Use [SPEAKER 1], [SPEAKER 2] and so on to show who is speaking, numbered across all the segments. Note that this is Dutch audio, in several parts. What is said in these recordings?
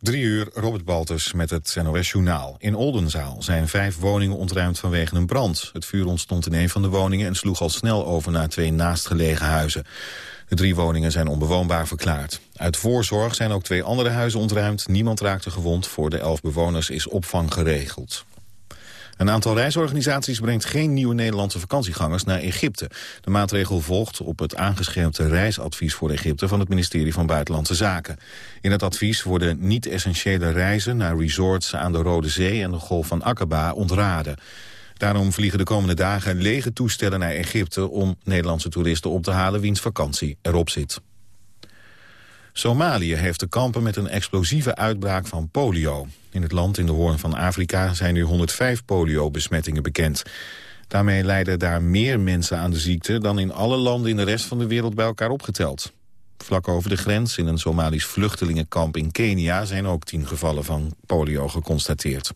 [SPEAKER 1] Drie uur, Robert Baltus met het NOS-journaal. In Oldenzaal zijn vijf woningen ontruimd vanwege een brand. Het vuur ontstond in een van de woningen en sloeg al snel over naar twee naastgelegen huizen. De drie woningen zijn onbewoonbaar verklaard. Uit voorzorg zijn ook twee andere huizen ontruimd. Niemand raakte gewond. Voor de elf bewoners is opvang geregeld. Een aantal reisorganisaties brengt geen nieuwe Nederlandse vakantiegangers naar Egypte. De maatregel volgt op het aangescherpte reisadvies voor Egypte van het ministerie van Buitenlandse Zaken. In het advies worden niet-essentiële reizen naar resorts aan de Rode Zee en de Golf van Aqaba ontraden. Daarom vliegen de komende dagen lege toestellen naar Egypte om Nederlandse toeristen op te halen wiens vakantie erop zit. Somalië heeft te kampen met een explosieve uitbraak van polio. In het land in de Hoorn van Afrika zijn nu 105 polio-besmettingen bekend. Daarmee lijden daar meer mensen aan de ziekte... dan in alle landen in de rest van de wereld bij elkaar opgeteld. Vlak over de grens in een Somalisch vluchtelingenkamp in Kenia... zijn ook tien gevallen van polio geconstateerd.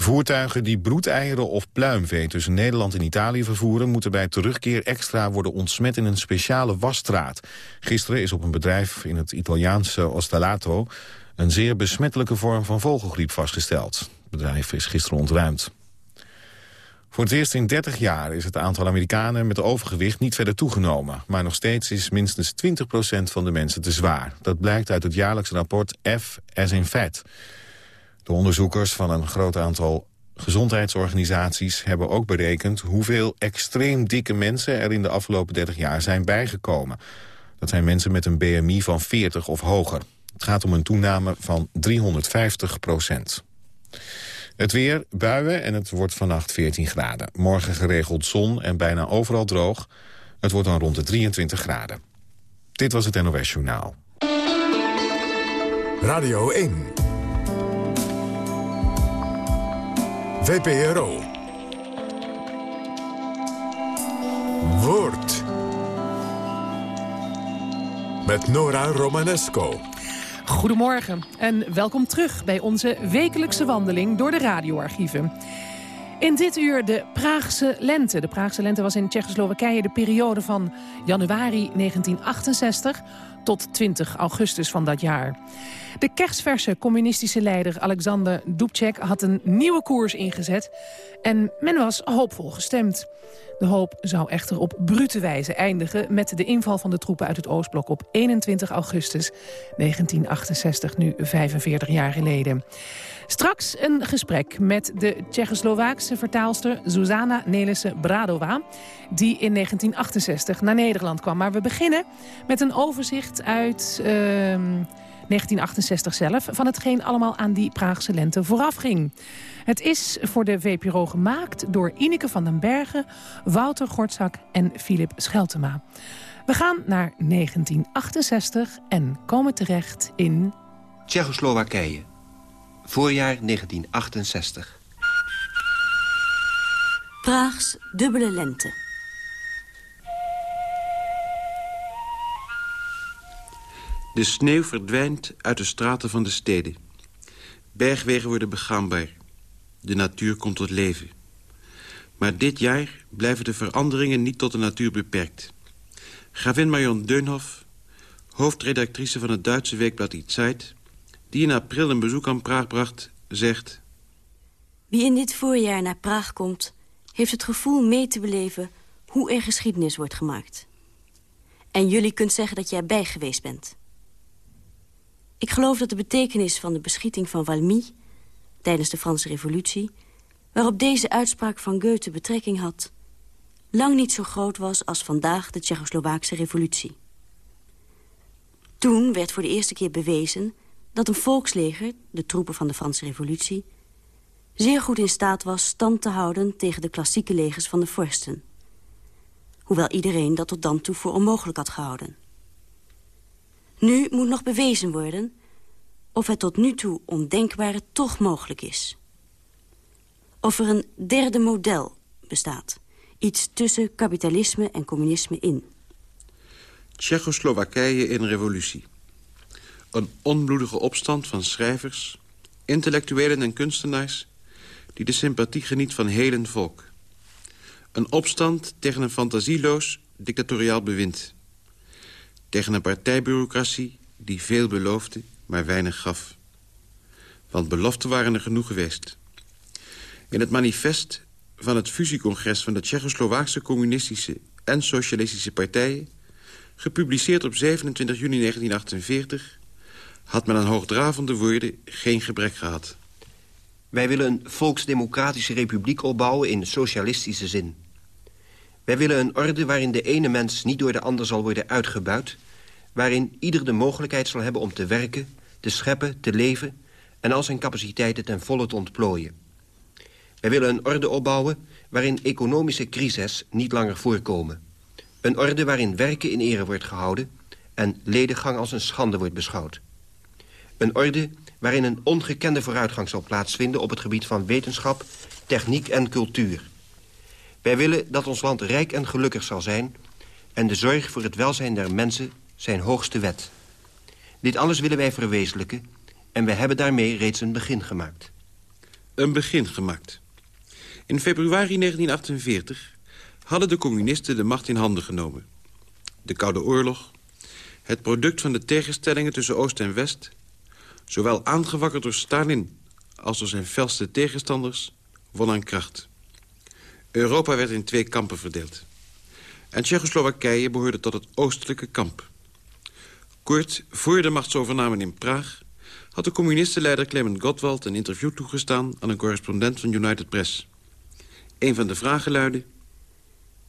[SPEAKER 1] Voertuigen die broedeieren of pluimvee tussen Nederland en Italië vervoeren... moeten bij terugkeer extra worden ontsmet in een speciale wasstraat. Gisteren is op een bedrijf in het Italiaanse Ostellato... een zeer besmettelijke vorm van vogelgriep vastgesteld. Het bedrijf is gisteren ontruimd. Voor het eerst in 30 jaar is het aantal Amerikanen met overgewicht niet verder toegenomen. Maar nog steeds is minstens 20% van de mensen te zwaar. Dat blijkt uit het jaarlijkse rapport F as in Fat... De onderzoekers van een groot aantal gezondheidsorganisaties hebben ook berekend hoeveel extreem dikke mensen er in de afgelopen 30 jaar zijn bijgekomen. Dat zijn mensen met een BMI van 40 of hoger. Het gaat om een toename van 350 procent. Het weer, buien en het wordt vannacht 14 graden. Morgen geregeld zon en bijna overal droog. Het wordt dan rond de 23 graden. Dit was het NOS Journaal.
[SPEAKER 2] Radio 1 VPRO. Woord. Met Nora Romanesco.
[SPEAKER 3] Goedemorgen en welkom terug bij onze wekelijkse wandeling door de radioarchieven. In dit uur de Praagse lente. De Praagse lente was in Tsjechoslowakije de periode van januari 1968 tot 20 augustus van dat jaar. De kerstverse communistische leider Alexander Dubček had een nieuwe koers ingezet en men was hoopvol gestemd. De hoop zou echter op brute wijze eindigen met de inval van de troepen uit het Oostblok op 21 augustus 1968, nu 45 jaar geleden. Straks een gesprek met de Tsjechoslowaakse vertaalster Zuzana Nelissen-Bradova... die in 1968 naar Nederland kwam. Maar we beginnen met een overzicht uit... 1968 ehm, zelf, van hetgeen allemaal aan die Praagse lente vooraf ging. Het is voor de VPRO gemaakt door Ineke van den Bergen, Wouter Gortzak en Philip Scheltema. We gaan naar 1968 en komen terecht in...
[SPEAKER 4] Tsjechoslowakije voorjaar 1968.
[SPEAKER 5] Praags dubbele lente.
[SPEAKER 4] De sneeuw verdwijnt uit de straten van de steden. Bergwegen worden begaanbaar. De natuur komt tot leven. Maar dit jaar blijven de veranderingen niet tot de natuur beperkt. Gravin Marion Deunhoff, hoofdredactrice van het Duitse weekblad Die Zeit die in april een bezoek aan Praag bracht, zegt...
[SPEAKER 5] Wie in dit voorjaar naar Praag komt... heeft het gevoel mee te beleven hoe er geschiedenis wordt gemaakt. En jullie kunt zeggen dat jij erbij geweest bent. Ik geloof dat de betekenis van de beschieting van Valmy... tijdens de Franse revolutie... waarop deze uitspraak van Goethe betrekking had... lang niet zo groot was als vandaag de Tsjechoslowaakse revolutie. Toen werd voor de eerste keer bewezen dat een volksleger, de troepen van de Franse revolutie... zeer goed in staat was stand te houden tegen de klassieke legers van de vorsten. Hoewel iedereen dat tot dan toe voor onmogelijk had gehouden. Nu moet nog bewezen worden of het tot nu toe ondenkbare toch mogelijk is. Of er een derde model bestaat. Iets tussen kapitalisme en communisme in.
[SPEAKER 4] Tsjechoslowakije in revolutie. Een onbloedige opstand van schrijvers, intellectuelen en kunstenaars... die de sympathie geniet van heel volk. Een opstand tegen een fantasieloos dictatoriaal bewind. Tegen een partijbureaucratie die veel beloofde, maar weinig gaf. Want beloften waren er genoeg geweest. In het manifest van het fusiecongres van de Tsjechoslowaakse communistische en socialistische partijen... gepubliceerd op 27 juni 1948... had men aan hoogdravende woorden geen gebrek gehad.
[SPEAKER 6] Wij willen een volksdemocratische republiek opbouwen in socialistische zin. Wij willen een orde waarin de ene mens niet door de ander zal worden uitgebuit... waarin ieder de mogelijkheid zal hebben om te werken, te scheppen, te leven... en al zijn capaciteiten ten volle te ontplooien. Wij willen een orde opbouwen waarin economische crises niet langer voorkomen. Een orde waarin werken in ere wordt gehouden... en lediggang als een schande wordt beschouwd. Een orde waarin een ongekende vooruitgang zal plaatsvinden... op het gebied van wetenschap, techniek en cultuur. Wij willen dat ons land rijk en gelukkig zal zijn... en de zorg voor het welzijn der mensen zijn hoogste wet. Dit alles willen wij verwezenlijken... en wij hebben daarmee reeds een begin gemaakt.
[SPEAKER 4] Een begin gemaakt. In februari 1948 hadden de communisten de macht in handen genomen. De Koude Oorlog, het product van de tegenstellingen tussen Oost en West... zowel aangewakkerd door Stalin als door zijn felste tegenstanders, won aan kracht. Europa werd in twee kampen verdeeld. En Tsjechoslowakije behoorde tot het oostelijke kamp. Kort voor de machtsovername in Praag... had de communistenleider Clement Gottwald een interview toegestaan... aan een correspondent van United Press. Een van de vragen luidde...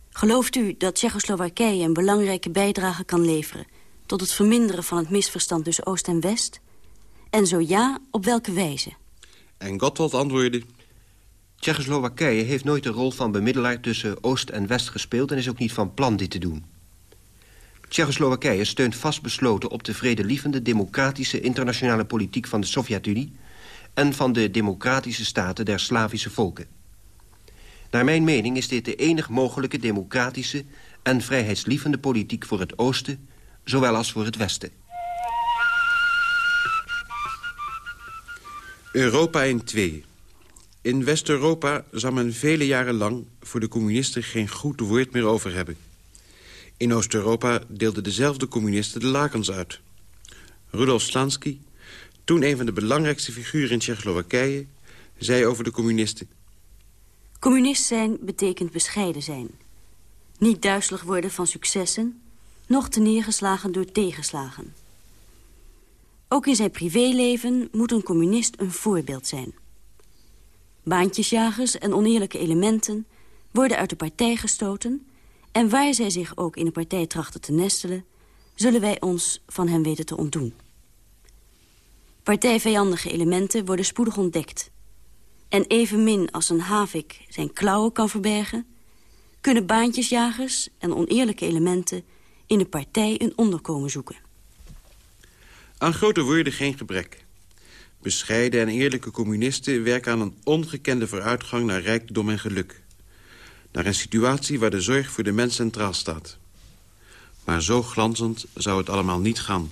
[SPEAKER 5] Gelooft u dat Tsjechoslowakije een belangrijke bijdrage kan leveren... tot het verminderen van het misverstand tussen Oost en West? En zo ja, op welke wijze?
[SPEAKER 4] En Gottwald antwoordde...
[SPEAKER 6] Tsjechoslowakije heeft nooit de rol van bemiddelaar tussen Oost en West gespeeld... en is ook niet van plan dit te doen. Tsjechoslowakije steunt vastbesloten op de vredelievende democratische internationale politiek van de Sovjet-Unie... en van de democratische staten der Slavische volken. Naar mijn mening is dit de enig mogelijke democratische en vrijheidslievende politiek voor het oosten, zowel als voor het westen.
[SPEAKER 4] Europa in twee. In West-Europa zal men vele jaren lang voor de communisten geen goed woord meer over hebben. In Oost-Europa deelden dezelfde communisten de lakens uit. Rudolf Slansky, toen een van de belangrijkste figuren in Tsjechoslowakije... zei over de communisten...
[SPEAKER 5] Communist zijn betekent bescheiden zijn. Niet duizelig worden van successen, noch te neergeslagen door tegenslagen. Ook in zijn privéleven moet een communist een voorbeeld zijn. Baantjesjagers en oneerlijke elementen worden uit de partij gestoten... en waar zij zich ook in de partij trachten te nestelen... zullen wij ons van hen weten te ontdoen. Partijvijandige elementen worden spoedig ontdekt... En evenmin als een havik zijn klauwen kan verbergen... kunnen baantjesjagers en oneerlijke elementen in de partij een onderkomen zoeken.
[SPEAKER 4] Aan grote woorden geen gebrek. Bescheiden en eerlijke communisten werken aan een ongekende vooruitgang naar rijkdom en geluk. Naar een situatie waar de zorg voor de mens centraal staat. Maar zo glanzend zou het allemaal niet gaan.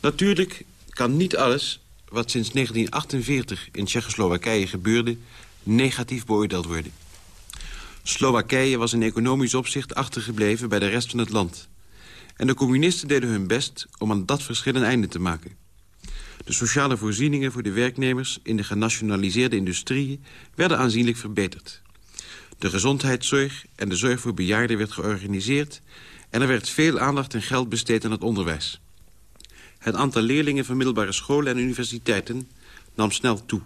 [SPEAKER 4] Natuurlijk kan niet alles wat sinds 1948 in Tsjechoslowakije gebeurde... negatief beoordeeld worden. Slowakije was in economisch opzicht achtergebleven bij de rest van het land. En de communisten deden hun best om aan dat verschil een einde te maken. De sociale voorzieningen voor de werknemers in de genationaliseerde industrieën werden aanzienlijk verbeterd. De gezondheidszorg en de zorg voor bejaarden werd georganiseerd... en er werd veel aandacht en geld besteed aan het onderwijs. Het aantal leerlingen van middelbare scholen en universiteiten nam snel toe.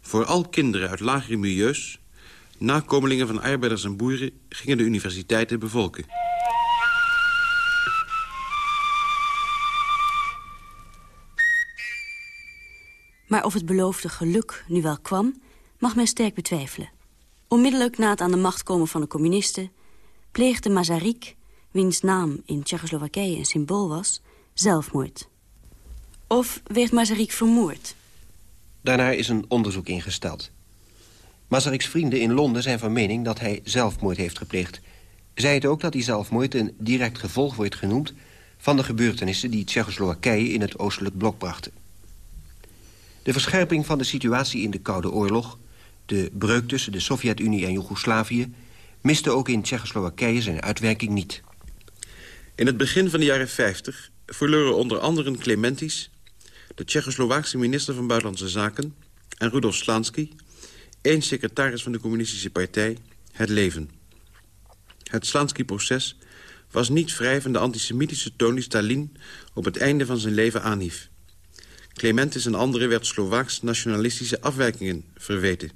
[SPEAKER 4] Vooral kinderen uit lagere milieus, nakomelingen van arbeiders en boeren... gingen de universiteiten bevolken.
[SPEAKER 5] Maar of het beloofde geluk nu wel kwam, mag men sterk betwijfelen. Onmiddellijk na het aan de macht komen van de communisten... pleegde Masaryk, wiens naam in Tsjechoslowakije een symbool was zelfmoord. Of werd Masaryk vermoord?
[SPEAKER 6] Daarnaar is een onderzoek ingesteld. Mazarik's vrienden in Londen zijn van mening dat hij zelfmoord heeft gepleegd. Zij het ook dat die zelfmoord een direct gevolg wordt genoemd... van de gebeurtenissen die Tsjechoslowakije in het oostelijk blok brachten. De verscherping van de situatie in de Koude Oorlog... de breuk tussen de Sovjet-Unie en Joegoslavië... miste ook in Tsjechoslowakije zijn uitwerking niet.
[SPEAKER 4] In het begin van de jaren 50 verloren onder anderen Clementis... de Tsjechoslowaakse minister van Buitenlandse Zaken... en Rudolf Slansky, één secretaris van de communistische partij, het leven. Het Slansky-proces was niet vrij van de antisemitische toon die Stalin op het einde van zijn leven aanhief. Clementis en anderen werd Slovaaks nationalistische afwijkingen verweten.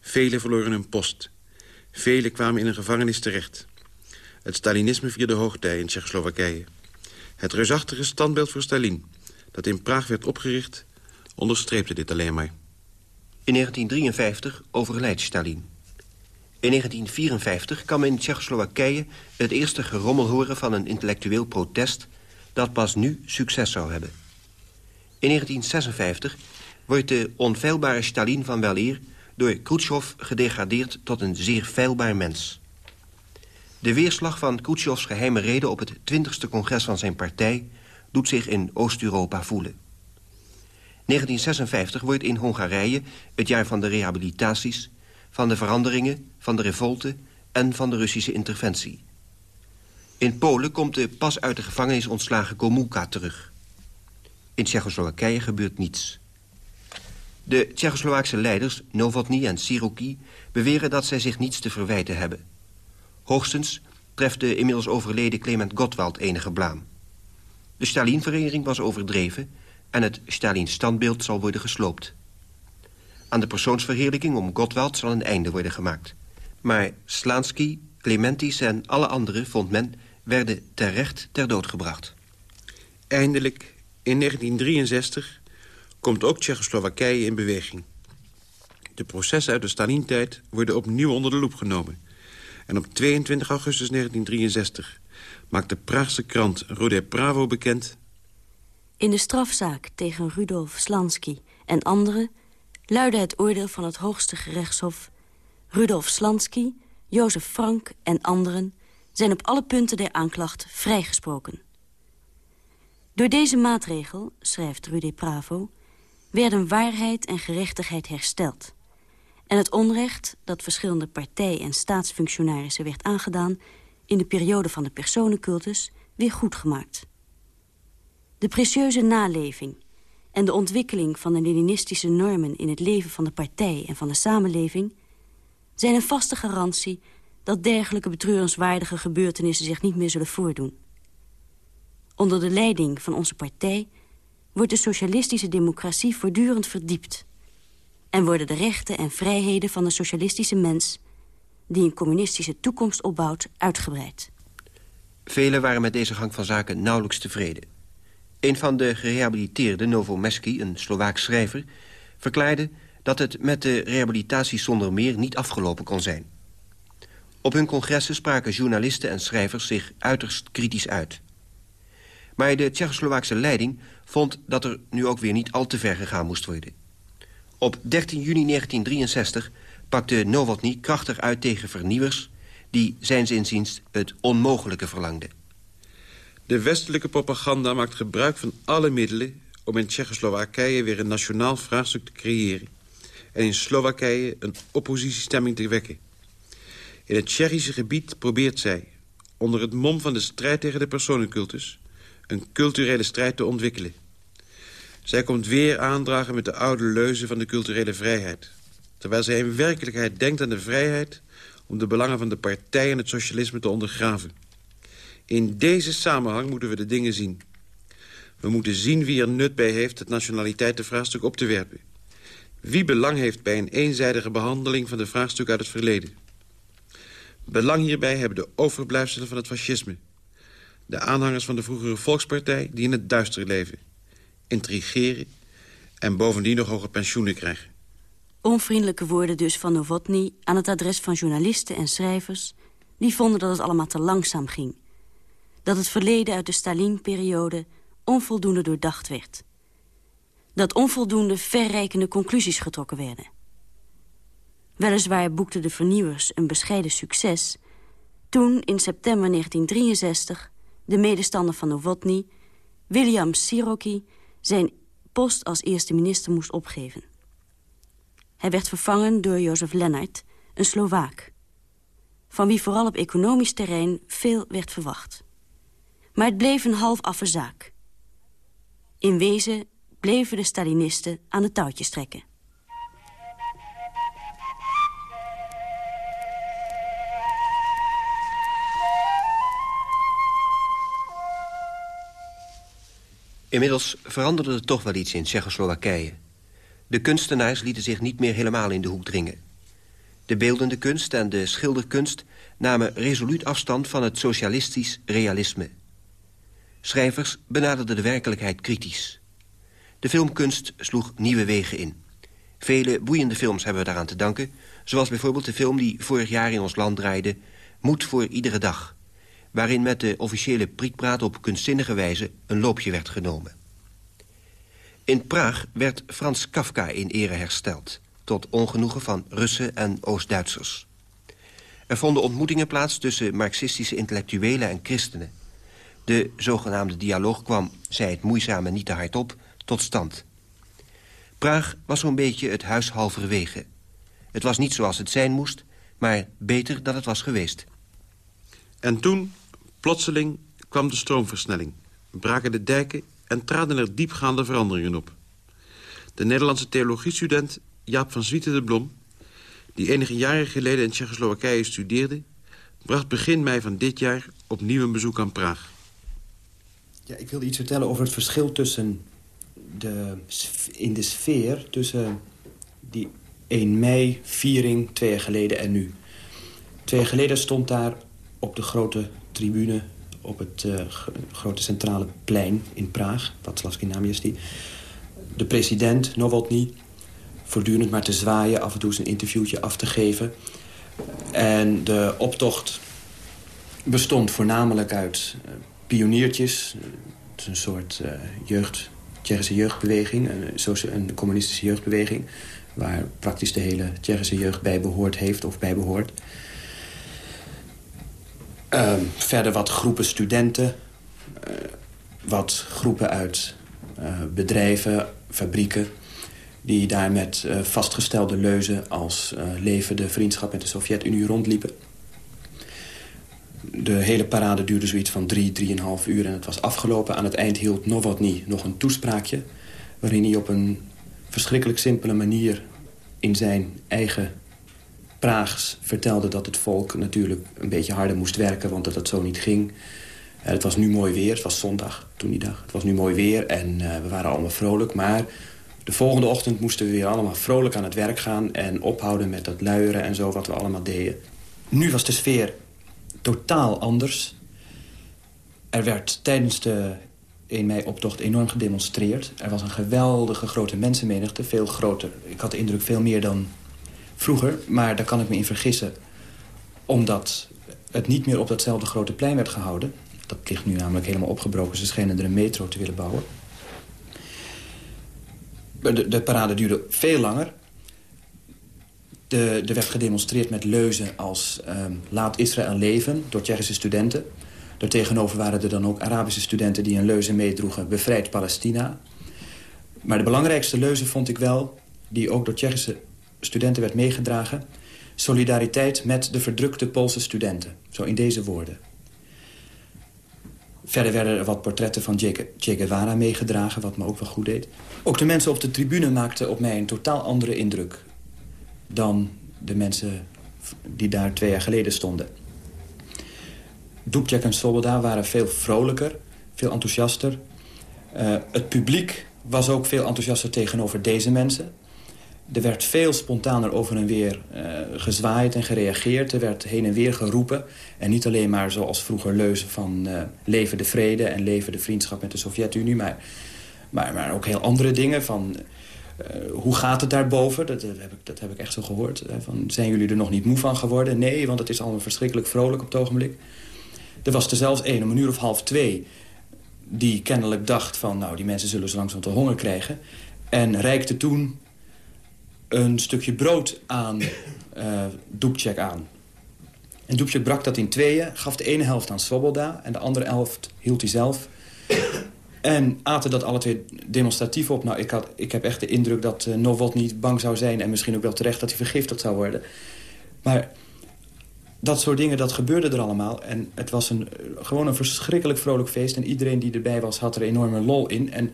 [SPEAKER 4] Velen verloren hun post. Velen kwamen in een gevangenis terecht. Het Stalinisme vierde hoogtij in Tsjechoslowakije. Het reusachtige standbeeld voor Stalin, dat in Praag werd opgericht, onderstreepte dit alleen maar.
[SPEAKER 6] In 1953 overlijdt Stalin. In 1954 kan men in Tsjechoslowakije het eerste gerommel horen van een intellectueel protest dat pas nu succes zou hebben. In 1956 wordt de onfeilbare Stalin van weleer door Khrushchev gedegradeerd tot een zeer feilbaar mens. De weerslag van Khrushchevs geheime reden op het 20ste congres van zijn partij doet zich in Oost-Europa voelen. 1956 wordt in Hongarije het jaar van de rehabilitaties, van de veranderingen, van de revolte en van de Russische interventie. In Polen komt de pas uit de gevangenis ontslagen Gomulka terug. In Tsjechoslowakije gebeurt niets. De Tsjechoslowaakse leiders, Novotny en Siroki... beweren dat zij zich niets te verwijten hebben. Hoogstens treft de inmiddels overleden Clement Gottwald enige blaam. De Stalin-vereniging was overdreven... en het Stalin-standbeeld zal worden gesloopt. Aan de persoonsverheerlijking om Gottwald zal een einde worden gemaakt. Maar Slansky, Clementis en alle anderen, vond men... werden terecht ter dood gebracht.
[SPEAKER 4] Eindelijk, in 1963, komt ook Tsjechoslowakije in beweging. De processen uit de Stalin-tijd worden opnieuw onder de loep genomen. En op 22 augustus 1963 maakt de Praagse krant Rode Pravo bekend...
[SPEAKER 5] In de strafzaak tegen Rudolf Slansky en anderen... luidde het oordeel van het hoogste gerechtshof... Rudolf Slansky, Jozef Frank en anderen... zijn op alle punten der aanklacht vrijgesproken. Door deze maatregel, schrijft Rude Pravo... werden waarheid en gerechtigheid hersteld. En het onrecht dat verschillende partij- en staatsfunctionarissen werd aangedaan... in de periode van de personencultus weer goedgemaakt. De precieuze naleving en de ontwikkeling van de Leninistische normen... in het leven van de partij en van de samenleving... zijn een vaste garantie dat dergelijke betreurenswaardige gebeurtenissen zich niet meer zullen voordoen. Onder de leiding van onze partij wordt de socialistische democratie voortdurend verdiept... en worden de rechten en vrijheden van de socialistische mens... die een communistische toekomst opbouwt, uitgebreid.
[SPEAKER 6] Velen waren met deze gang van zaken nauwelijks tevreden. Een van de gerehabiliteerden, Novomeski, een Slovaak schrijver... verklaarde dat het met de rehabilitatie zonder meer niet afgelopen kon zijn. Op hun congressen spraken journalisten en schrijvers zich uiterst kritisch uit. Maar de Tsjechoslowaakse leiding vond dat er nu ook weer niet al te ver gegaan moest worden. Op 13 juni 1963 pakte Novotny krachtig uit tegen vernieuwers... die zijns inziens het onmogelijke verlangden.
[SPEAKER 4] De westelijke propaganda maakt gebruik van alle middelen... om in Tsjechoslowakije weer een nationaal vraagstuk te creëren... en in Slowakije een oppositiestemming te wekken. In het Tsjechische gebied probeert zij, onder het mom van de strijd tegen de personencultus een culturele strijd te ontwikkelen. Zij komt weer aandragen met de oude leuzen van de culturele vrijheid. Terwijl zij in werkelijkheid denkt aan de vrijheid... om de belangen van de partij en het socialisme te ondergraven. In deze samenhang moeten we de dingen zien. We moeten zien wie er nut bij heeft het nationaliteitenvraagstuk op te werpen. Wie belang heeft bij een eenzijdige behandeling van de vraagstuk uit het verleden. Belang hierbij hebben de overblijfselen van het fascisme de aanhangers van de vroegere Volkspartij... die in het duister leven, intrigeren... en bovendien nog hoge pensioenen krijgen.
[SPEAKER 5] Onvriendelijke woorden dus van Novotny aan het adres van journalisten en schrijvers... die vonden dat het allemaal te langzaam ging. Dat het verleden uit de Stalin-periode onvoldoende doordacht werd. Dat onvoldoende verrijkende conclusies getrokken werden. Weliswaar boekten de vernieuwers een bescheiden succes... toen in september 1963 de medestander van Novotny, William Siroki, zijn post als eerste minister moest opgeven. Hij werd vervangen door Jozef Lennart, een Slovaak... van wie vooral op economisch terrein veel werd verwacht. Maar het bleef een half affe zaak. In wezen bleven de Stalinisten aan de touwtjes trekken.
[SPEAKER 6] Inmiddels veranderde er toch wel iets in Tsjechoslowakije. De kunstenaars lieten zich niet meer helemaal in de hoek dringen. De beeldende kunst en de schilderkunst namen resoluut afstand van het socialistisch realisme. Schrijvers benaderden de werkelijkheid kritisch. De filmkunst sloeg nieuwe wegen in. Vele boeiende films hebben we daaraan te danken... zoals bijvoorbeeld de film die vorig jaar in ons land draaide... Moed voor iedere dag... waarin met de officiële prikpraat op kunstzinnige wijze een loopje werd genomen. In Praag werd Frans Kafka in ere hersteld... tot ongenoegen van Russen en Oost-Duitsers. Er vonden ontmoetingen plaats tussen marxistische intellectuelen en christenen. De zogenaamde dialoog kwam, zei het moeizaam en niet te hardop, tot stand. Praag was zo'n beetje het huis halverwege. Het was niet zoals het zijn moest, maar beter dan het was geweest.
[SPEAKER 4] En toen, plotseling, kwam de stroomversnelling. Braken de dijken en traden er diepgaande veranderingen op. De Nederlandse theologiestudent Jaap van Zwieten de Blom... die enige jaren geleden in Tsjechoslowakije studeerde... bracht begin mei van dit jaar opnieuw een bezoek aan Praag.
[SPEAKER 7] Ja, ik wilde iets vertellen over het verschil tussen de, in de sfeer... tussen die 1 mei-viering twee jaar geleden en nu. Twee jaar geleden stond daar op de grote tribune op het uh, grote centrale plein in Praag, Václavský náměstí. De president, Novotny, voortdurend maar te zwaaien, af en toe zijn interviewtje af te geven. En de optocht bestond voornamelijk uit uh, pioniertjes. Het is een soort uh, jeugd, Tsjechische jeugdbeweging, een, communistische jeugdbeweging... waar praktisch de hele Tsjechische jeugd bij behoord heeft of bij behoort. Uh, verder wat groepen studenten. Uh, wat groepen uit uh, bedrijven, fabrieken... die daar met uh, vastgestelde leuzen als leven de vriendschap met de Sovjet-Unie rondliepen. De hele parade duurde zoiets van drie, drieënhalf uur en het was afgelopen. Aan het eind hield Novotny nog een toespraakje... waarin hij op een verschrikkelijk simpele manier in zijn eigen Praags vertelde dat het volk natuurlijk een beetje harder moest werken... want dat het zo niet ging. Uh, het was nu mooi weer, het was zondag toen die dag. Het was nu mooi weer en uh, we waren allemaal vrolijk. Maar de volgende ochtend moesten we weer allemaal vrolijk aan het werk gaan... en ophouden met dat luieren en zo wat we allemaal deden. Nu was de sfeer totaal anders. Er werd tijdens de 1 mei-optocht enorm gedemonstreerd. Er was een geweldige grote mensenmenigte, veel groter. Ik had de indruk veel meer dan vroeger, maar daar kan ik me in vergissen. Omdat het niet meer op datzelfde grote plein werd gehouden. Dat ligt nu namelijk helemaal opgebroken. Ze schijnen er een metro te willen bouwen. De, de parade duurde veel langer. De, er werd gedemonstreerd met leuzen als um, laat Israël leven door Tsjechische studenten. Daartegenover waren er dan ook Arabische studenten die een leuze meedroegen bevrijd Palestina. Maar de belangrijkste leuze vond ik wel, die ook door Tsjechische studenten werd meegedragen... solidariteit met de verdrukte Poolse studenten. Zo in deze woorden. Verder werden er wat portretten van Che Guevara meegedragen, wat me ook wel goed deed. Ook de mensen op de tribune maakten op mij een totaal andere indruk... dan de mensen die daar twee jaar geleden stonden. Dubček en Sloboda waren veel vrolijker, veel enthousiaster. Uh, het publiek was ook veel enthousiaster tegenover deze mensen. Er werd veel spontaner over en weer uh, gezwaaid en gereageerd. Er werd heen en weer geroepen. En niet alleen maar zoals vroeger leuzen van uh, leven de vrede... en leven de vriendschap met de Sovjet-Unie... Maar, maar, maar ook heel andere dingen van... Uh, hoe gaat het daarboven? Dat, dat, heb ik, dat heb ik echt zo gehoord. Van, zijn jullie er nog niet moe van geworden? Nee, want het is allemaal verschrikkelijk vrolijk op het ogenblik. Er was er zelfs één, om een uur of half twee... die kennelijk dacht van, nou, die mensen zullen zo langzaam te honger krijgen... en reikte toen een stukje brood aan uh, aan. En Dubček brak dat in tweeën, gaf de ene helft aan Svoboda... en de andere helft hield hij zelf. En aten dat alle twee demonstratief op. Nou, ik, had, ik heb echt de indruk dat uh, Novot niet bang zou zijn... en misschien ook wel terecht dat hij vergiftigd zou worden. Maar dat soort dingen, dat gebeurde er allemaal. En het was een, gewoon een verschrikkelijk vrolijk feest. En iedereen die erbij was, had er enorme lol in. En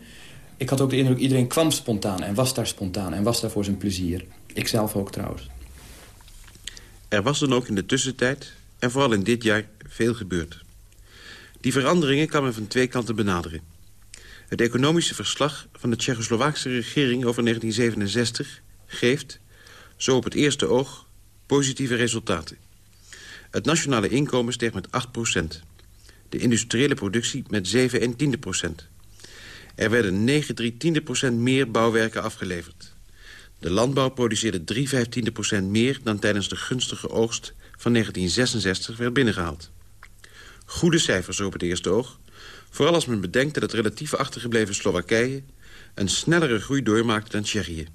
[SPEAKER 7] ik had ook de indruk, iedereen kwam spontaan en was daar spontaan. En was daar voor zijn plezier. Ikzelf ook trouwens.
[SPEAKER 4] Er was dan ook in de tussentijd, en vooral in dit jaar, veel gebeurd. Die veranderingen kan men van twee kanten benaderen. Het economische verslag van de Tsjechoslowaakse regering over 1967 geeft, zo op het eerste oog, positieve resultaten. Het nationale inkomen steeg met 8% De industriële productie met 7 en tiende procent. Er werden 9 3 tiende procent meer bouwwerken afgeleverd. De landbouw produceerde 3 vijftiende procent meer... dan tijdens de gunstige oogst van 1966 werd binnengehaald. Goede cijfers op het eerste oog. Vooral als men bedenkt dat het relatief achtergebleven Slowakije... een snellere groei doormaakte dan Tsjechië.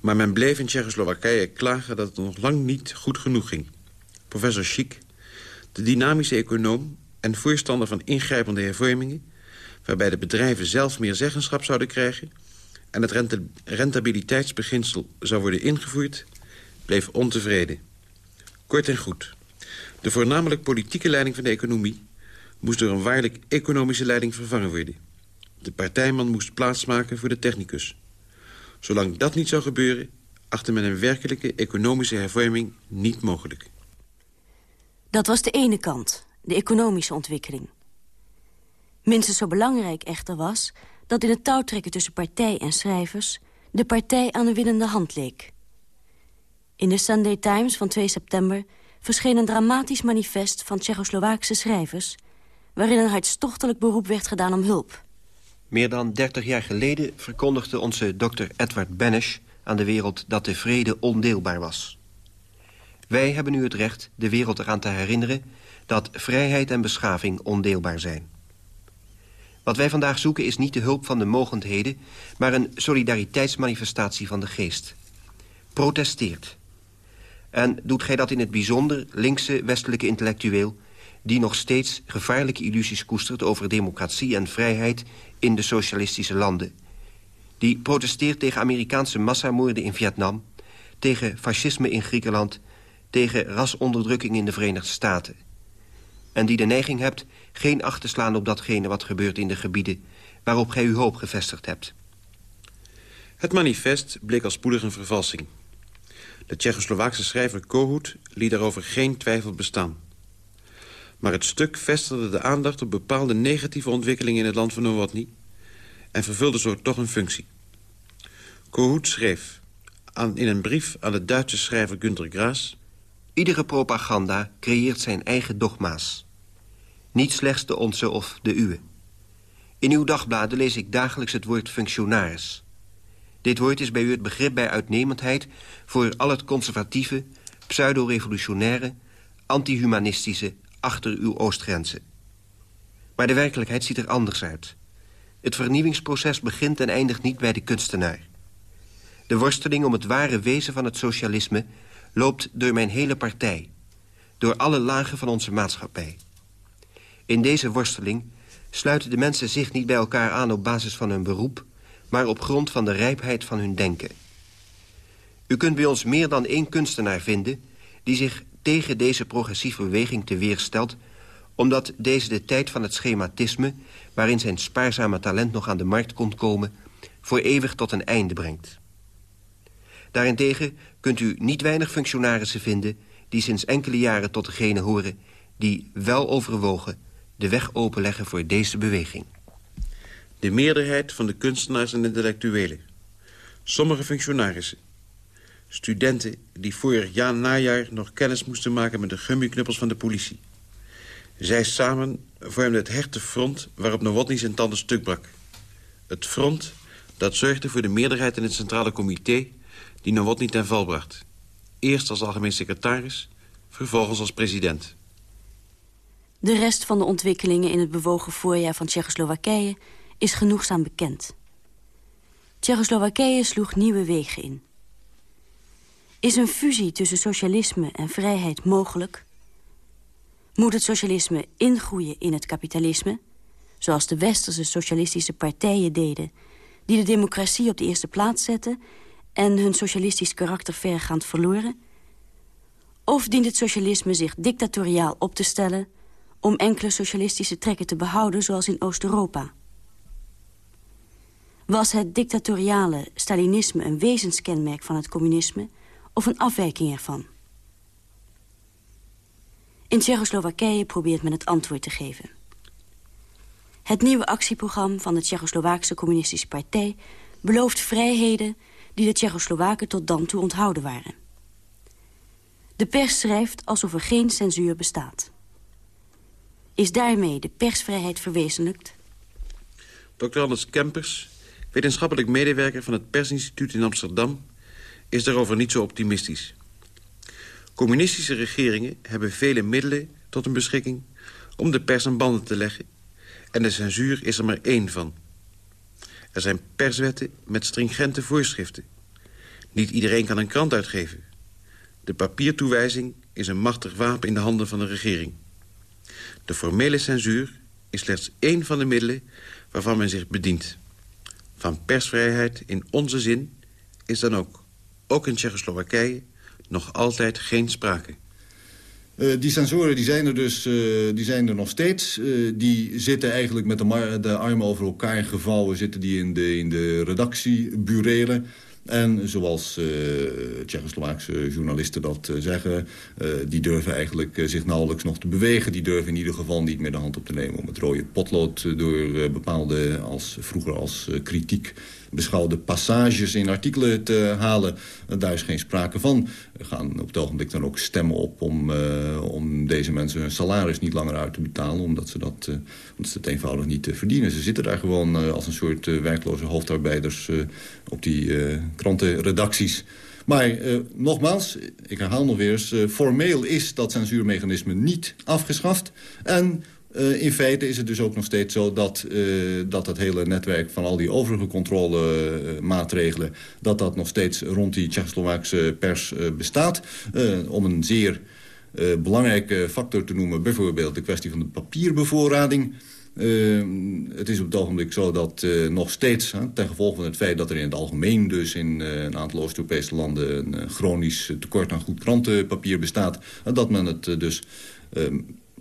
[SPEAKER 4] Maar men bleef in Tsjechoslowakije klagen dat het nog lang niet goed genoeg ging. Professor Schiek, de dynamische econoom en voorstander van ingrijpende hervormingen... waarbij de bedrijven zelf meer zeggenschap zouden krijgen... en het rentabiliteitsbeginsel zou worden ingevoerd... bleef ontevreden. Kort en goed. De voornamelijk politieke leiding van de economie... moest door een waarlijk economische leiding vervangen worden. De partijman moest plaatsmaken voor de technicus. Zolang dat niet zou gebeuren... achtte men een werkelijke economische hervorming niet mogelijk.
[SPEAKER 5] Dat was de ene kant, de economische ontwikkeling. Minstens zo belangrijk echter was dat in het touwtrekken tussen partij en schrijvers... de partij aan de winnende hand leek. In de Sunday Times van 2 september verscheen een dramatisch manifest van Tsjechoslowaakse schrijvers... waarin een hartstochtelijk beroep werd gedaan om hulp.
[SPEAKER 6] Meer dan 30 jaar geleden verkondigde onze dokter Edward Benesch aan de wereld dat de vrede ondeelbaar was. Wij hebben nu het recht de wereld eraan te herinneren... dat vrijheid en beschaving ondeelbaar zijn. Wat wij vandaag zoeken is niet de hulp van de mogendheden... maar een solidariteitsmanifestatie van de geest. Protesteert. En doet gij dat in het bijzonder, linkse westelijke intellectueel... die nog steeds gevaarlijke illusies koestert over democratie en vrijheid... in de socialistische landen. Die protesteert tegen Amerikaanse massamoorden in Vietnam... tegen fascisme in Griekenland tegen rasonderdrukking in de Verenigde Staten. En die de neiging hebt geen acht te slaan op datgene wat gebeurt in de gebieden... waarop gij uw hoop gevestigd hebt.
[SPEAKER 4] Het manifest bleek al spoedig een vervalsing. De Tsjechoslowaakse schrijver Kohut liet daarover geen twijfel bestaan. Maar het stuk vestigde de aandacht op bepaalde negatieve ontwikkelingen in het land van Nowotny... en vervulde zo toch een functie. Kohut schreef aan, in een brief aan de Duitse schrijver Günter Graas...
[SPEAKER 6] Iedere propaganda creëert zijn eigen dogma's. Niet slechts de onze of de uwe. In uw dagbladen lees ik dagelijks het woord functionaris. Dit woord is bij u het begrip bij uitnemendheid... voor al het conservatieve, pseudo-revolutionaire... antihumanistische achter uw oostgrenzen. Maar de werkelijkheid ziet er anders uit. Het vernieuwingsproces begint en eindigt niet bij de kunstenaar. De worsteling om het ware wezen van het socialisme loopt door mijn hele partij. Door alle lagen van onze maatschappij. In deze worsteling sluiten de mensen zich niet bij elkaar aan op basis van hun beroep... maar op grond van de rijpheid van hun denken. U kunt bij ons meer dan één kunstenaar vinden... die zich tegen deze progressieve beweging te weerstelt... omdat deze de tijd van het schematisme... waarin zijn spaarzame talent nog aan de markt komt komen... voor eeuwig tot een einde brengt. Daarentegen kunt u niet weinig functionarissen vinden... die sinds enkele jaren tot degene horen... die wel overwogen de weg openleggen voor deze beweging.
[SPEAKER 4] De meerderheid van de kunstenaars en intellectuelen. Sommige functionarissen. Studenten die vorig jaar najaar nog kennis moesten maken... met de gummiknuppels van de politie. Zij samen vormden het hechte front waarop Nowotny zijn tanden stuk brak. Het front dat zorgde voor de meerderheid in het Centrale Comité die Nowotny ten val bracht. Eerst als algemeen secretaris, vervolgens als president.
[SPEAKER 5] De rest van de ontwikkelingen in het bewogen voorjaar van Tsjechoslowakije is genoegzaam bekend. Tsjechoslowakije sloeg nieuwe wegen in. Is een fusie tussen socialisme en vrijheid mogelijk? Moet het socialisme ingroeien in het kapitalisme... zoals de westerse socialistische partijen deden die de democratie op de eerste plaats zetten... en hun socialistisch karakter vergaand verloren? Of dient het socialisme zich dictatoriaal op te stellen... om enkele socialistische trekken te behouden zoals in Oost-Europa? Was het dictatoriale Stalinisme een wezenskenmerk van het communisme... of een afwijking ervan? In Tsjechoslowakije probeert men het antwoord te geven. Het nieuwe actieprogramma van de Tsjechoslowaakse Communistische Partij... belooft vrijheden die de Tsjechoslowaken tot dan toe onthouden waren. De pers schrijft alsof er geen censuur bestaat. Is daarmee de persvrijheid verwezenlijkt?
[SPEAKER 4] Dr. Anders Kempers, wetenschappelijk medewerker van het Persinstituut in Amsterdam... is daarover niet zo optimistisch. Communistische regeringen hebben vele middelen tot hun beschikking... om de pers aan banden te leggen. En de censuur is er maar één van. Er zijn perswetten met stringente voorschriften. Niet iedereen kan een krant uitgeven. De papiertoewijzing is een machtig wapen in de handen van de regering. De formele censuur is slechts één van de middelen waarvan men zich bedient. Van persvrijheid in onze zin is dan ook, ook in Tsjechoslowakije, nog altijd geen sprake.
[SPEAKER 8] Uh, die sensoren die zijn er dus uh, die zijn er nog steeds. Uh, die zitten eigenlijk met de, de, armen over elkaar gevouwen... zitten die in de, in de redactieburelen. En zoals Tsjechoslowaakse journalisten dat zeggen... Die durven eigenlijk zich nauwelijks nog te bewegen. Die durven in ieder geval niet meer de hand op te nemen... om het rode potlood door bepaalde, als, vroeger als kritiek beschouwde passages in artikelen te halen. daar is geen sprake van. We gaan op het ogenblik dan ook stemmen op om, uh, om deze mensen hun salaris niet langer uit te betalen. Omdat ze, dat, uh, omdat ze eenvoudig niet te verdienen. Ze zitten daar gewoon als een soort werkloze hoofdarbeiders op die krantenredacties. Maar nogmaals, ik herhaal nog weer eens... formeel is dat censuurmechanisme niet afgeschaft. En uh, in feite is het dus ook nog steeds zo dat, uh, dat het hele netwerk van al die overige controlemaatregelen... Dat dat nog steeds rond die Tsjechoslowaakse pers bestaat. om een zeer belangrijke factor te noemen, bijvoorbeeld de kwestie van de papierbevoorrading... het is op het ogenblik zo dat nog steeds, ten gevolge van het feit dat er in het algemeen dus in een aantal Oost-Europese landen een chronisch tekort aan goed krantenpapier bestaat, dat men het dus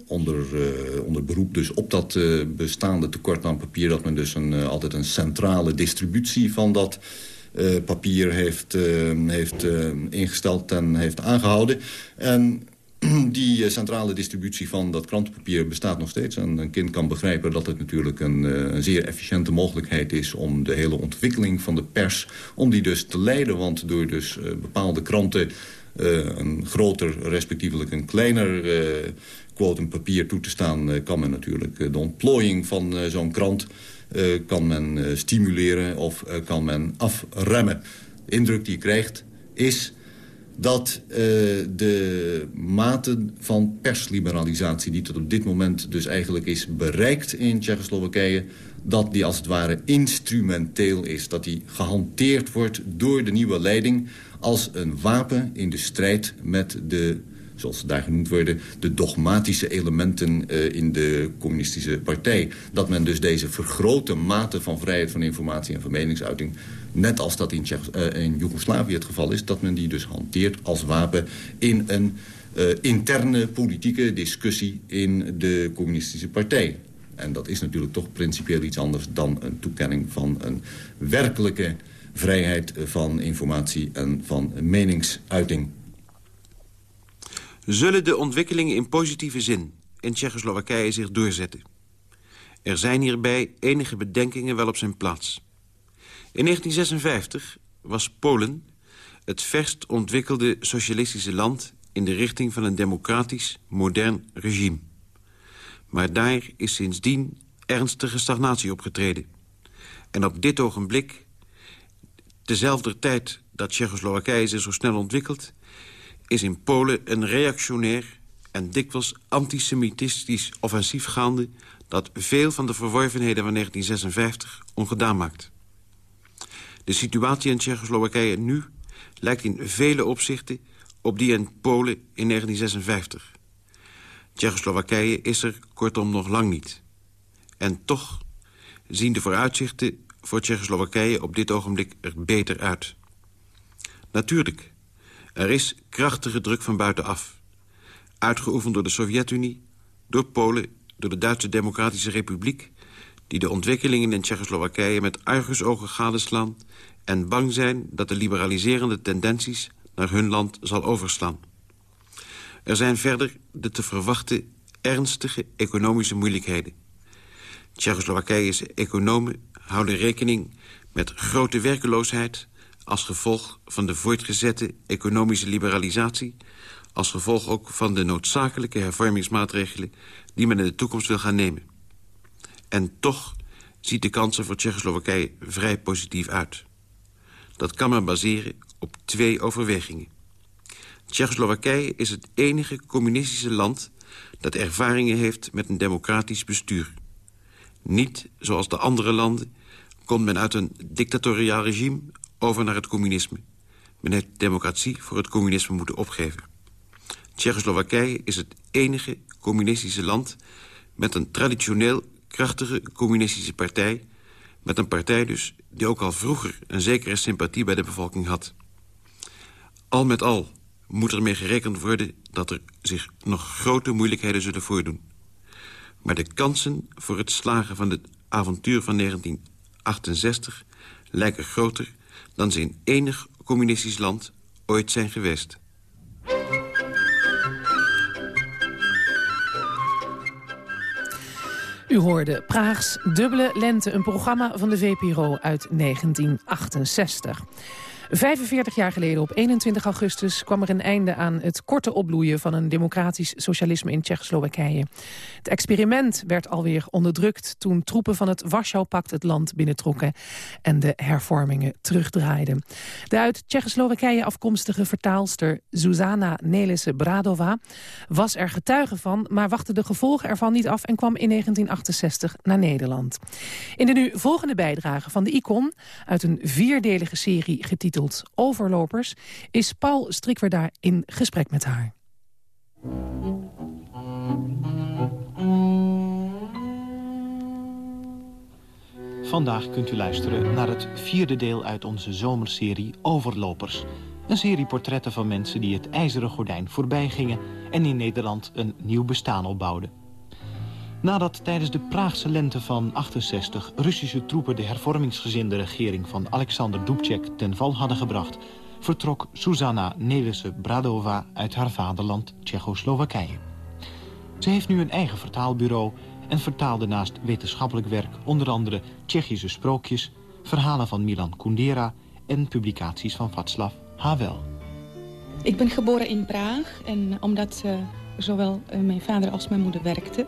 [SPEAKER 8] onder, uh, onder beroep dus op dat uh, bestaande tekort aan papier... dat men dus een, uh, altijd een centrale distributie van dat papier heeft, heeft ingesteld en heeft aangehouden. En die centrale distributie van dat krantenpapier bestaat nog steeds. En een kind kan begrijpen dat het natuurlijk een, een, zeer efficiënte mogelijkheid is... om de hele ontwikkeling van de pers, om die dus te leiden. Want door dus bepaalde kranten een groter, respectievelijk een kleiner quotum papier toe te staan... Eh, kan men natuurlijk eh, de ontplooiing van eh, zo'n krant kan men stimuleren of kan men afremmen. De indruk die je krijgt is dat de mate van persliberalisatie... die tot op dit moment dus eigenlijk is bereikt in Tsjechoslowakije... dat die als het ware instrumenteel is. Dat die gehanteerd wordt door de nieuwe leiding... als een wapen in de strijd met de zoals ze daar genoemd worden... de dogmatische elementen uh, in de communistische partij. Dat men dus deze vergrote mate van vrijheid van informatie en van meningsuiting... net als dat in, uh, in Joegoslavië het geval is... dat men die dus hanteert als wapen in een uh, interne politieke discussie in de communistische partij. En dat is natuurlijk toch principieel iets anders dan een toekenning van een werkelijke vrijheid van informatie en van meningsuiting.
[SPEAKER 4] Zullen de ontwikkelingen in positieve zin in Tsjechoslowakije zich doorzetten? Er zijn hierbij enige bedenkingen wel op zijn plaats. In 1956 was Polen het verst ontwikkelde socialistische land... in de richting van een democratisch, modern regime. Maar daar is sindsdien ernstige stagnatie opgetreden. En op dit ogenblik, dezelfde tijd dat Tsjechoslowakije zich zo snel ontwikkelt is in Polen een reactionair en dikwijls antisemitistisch offensief gaande... dat veel van de verworvenheden van 1956 ongedaan maakt. De situatie in Tsjechoslowakije nu lijkt in vele opzichten op die in Polen in 1956. Tsjechoslowakije is er kortom nog lang niet. En toch zien de vooruitzichten voor Tsjechoslowakije op dit ogenblik er beter uit. Natuurlijk, er is krachtige druk van buitenaf. Uitgeoefend door de Sovjet-Unie, door Polen, door de Duitse Democratische Republiek... die de ontwikkelingen in Tsjechoslowakije met argusogen gadeslaan... en bang zijn dat de liberaliserende tendenties naar hun land zal overslaan. Er zijn verder de te verwachten ernstige economische moeilijkheden. Tsjechoslowakije's economen houden rekening met grote werkeloosheid... als gevolg van de voortgezette economische liberalisatie... als gevolg ook van de noodzakelijke hervormingsmaatregelen... die men in de toekomst wil gaan nemen. En toch ziet de kansen voor Tsjechoslowakije vrij positief uit. Dat kan men baseren op twee overwegingen. Tsjechoslowakije is het enige communistische land... dat ervaringen heeft met een democratisch bestuur. Niet, zoals de andere landen, komt men uit een dictatoriaal regime over naar het communisme. Men heeft democratie voor het communisme moeten opgeven. Tsjechoslowakije is het enige communistische land... met een traditioneel krachtige communistische partij... met een partij dus die ook al vroeger een zekere sympathie bij de bevolking had. Al met al moet er mee gerekend worden dat er zich nog grote moeilijkheden zullen voordoen. Maar de kansen voor het slagen van het avontuur van 1968 lijken groter dan ze in enig communistisch land ooit zijn geweest.
[SPEAKER 3] U hoorde Praags Dubbele Lente, een programma van de VPRO uit 1968. 45 jaar geleden, op 21 augustus, kwam er een einde aan het korte opbloeien van een democratisch socialisme in Tsjechoslowakije. Het experiment werd alweer onderdrukt toen troepen van het Warschau-pact het land binnentrokken en de hervormingen terugdraaiden. De uit Tsjechoslowakije afkomstige vertaalster Zuzana Nelissen Bradova was er getuige van, maar wachtte de gevolgen ervan niet af en kwam in 1968 naar Nederland. In de nu volgende bijdrage van de ICON uit een vierdelige serie getiteld Overlopers... is Paul Strikwerda in gesprek met haar.
[SPEAKER 9] Vandaag kunt u luisteren naar het vierde deel uit onze zomerserie Overlopers. Een serie portretten van mensen die het ijzeren gordijn voorbij gingen... en in Nederland een nieuw bestaan opbouwden. Nadat tijdens de Praagse lente van 68 Russische troepen de hervormingsgezinde regering van Alexander Dubček ten val hadden gebracht, vertrok Susanna Nelissen Bradova uit haar vaderland Tsjechoslowakije. Ze heeft nu een eigen vertaalbureau en vertaalde naast wetenschappelijk werk onder andere Tsjechische sprookjes, verhalen van Milan Kundera en publicaties van Václav Havel.
[SPEAKER 10] Ik ben geboren in Praag en omdat uh, zowel uh, mijn vader als mijn moeder werkten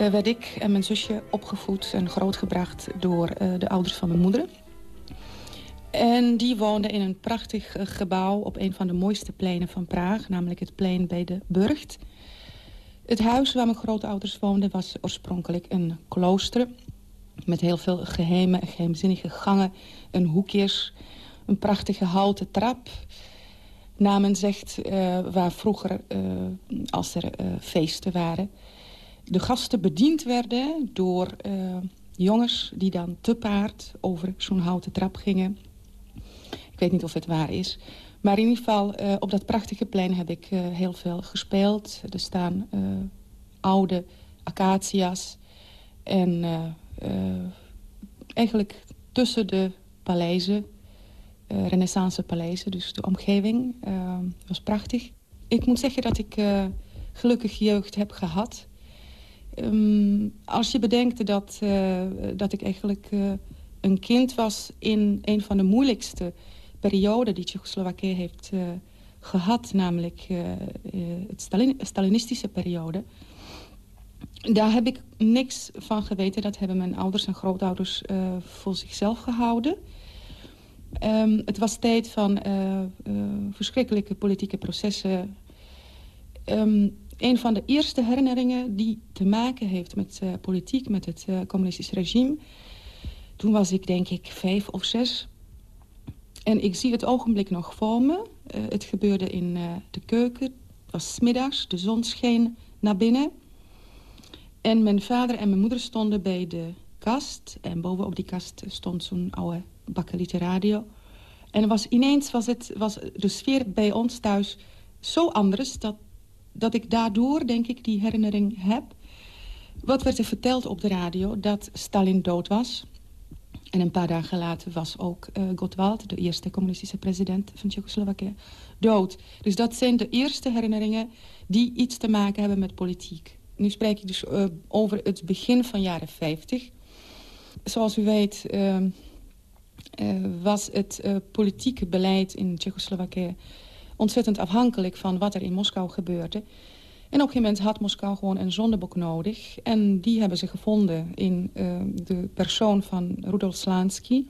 [SPEAKER 10] uh, werd ik en mijn zusje opgevoed en grootgebracht door uh, de ouders van mijn moeder. En die woonden in een prachtig uh, gebouw op een van de mooiste pleinen van Praag, namelijk het plein bij de Burgt. Het huis waar mijn grootouders woonden was oorspronkelijk een klooster met heel veel geheime en geheimzinnige gangen en hoekjes. Een prachtige houten trap, namen zegt, waar vroeger, als er feesten waren de gasten bediend werden door uh, jongens die dan te paard over zo'n houten trap gingen. Ik weet niet of het waar is. Maar in ieder geval, uh, op dat prachtige plein heb ik uh, heel veel gespeeld. Er staan oude acacia's. En eigenlijk tussen de paleizen, renaissance paleizen, dus de omgeving, was prachtig. Ik moet zeggen dat ik gelukkig jeugd heb gehad. Um, als je bedenkt dat, uh, dat ik eigenlijk uh, een kind was... in een van de moeilijkste perioden die Tsjechoslowakije heeft uh, gehad... namelijk het Stalin Stalinistische periode... daar heb ik niks van geweten. Dat hebben mijn ouders en grootouders voor zichzelf gehouden... Um, het was tijd van verschrikkelijke politieke processen... Um, een van de eerste herinneringen die te maken heeft met uh, politiek, met het uh, communistisch regime. Toen was ik denk ik vijf of zes. En ik zie het ogenblik nog voor me. Uh, het gebeurde in de keuken. Het was middags, de zon scheen naar binnen. En mijn vader en mijn moeder stonden bij de kast. En bovenop die kast stond zo'n oude bakkelieten radio. En was, ineens was, het, was de sfeer bij ons thuis zo anders... dat, dat ik daardoor, denk ik, die herinnering heb. Wat werd er verteld op de radio? Dat Stalin dood was. En een paar dagen later was ook uh, de eerste communistische president van Tsjechoslowakije, dood. Dus dat zijn de eerste herinneringen die iets te maken hebben met politiek. Nu spreek ik dus uh, over het begin van jaren 50. Zoals u weet uh, was het politieke beleid in Tsjechoslowakije ontzettend afhankelijk van wat er in Moskou gebeurde. En op een gegeven moment had Moskou gewoon een zondebok nodig. En die hebben ze gevonden in uh, de persoon van Rudolf Slansky.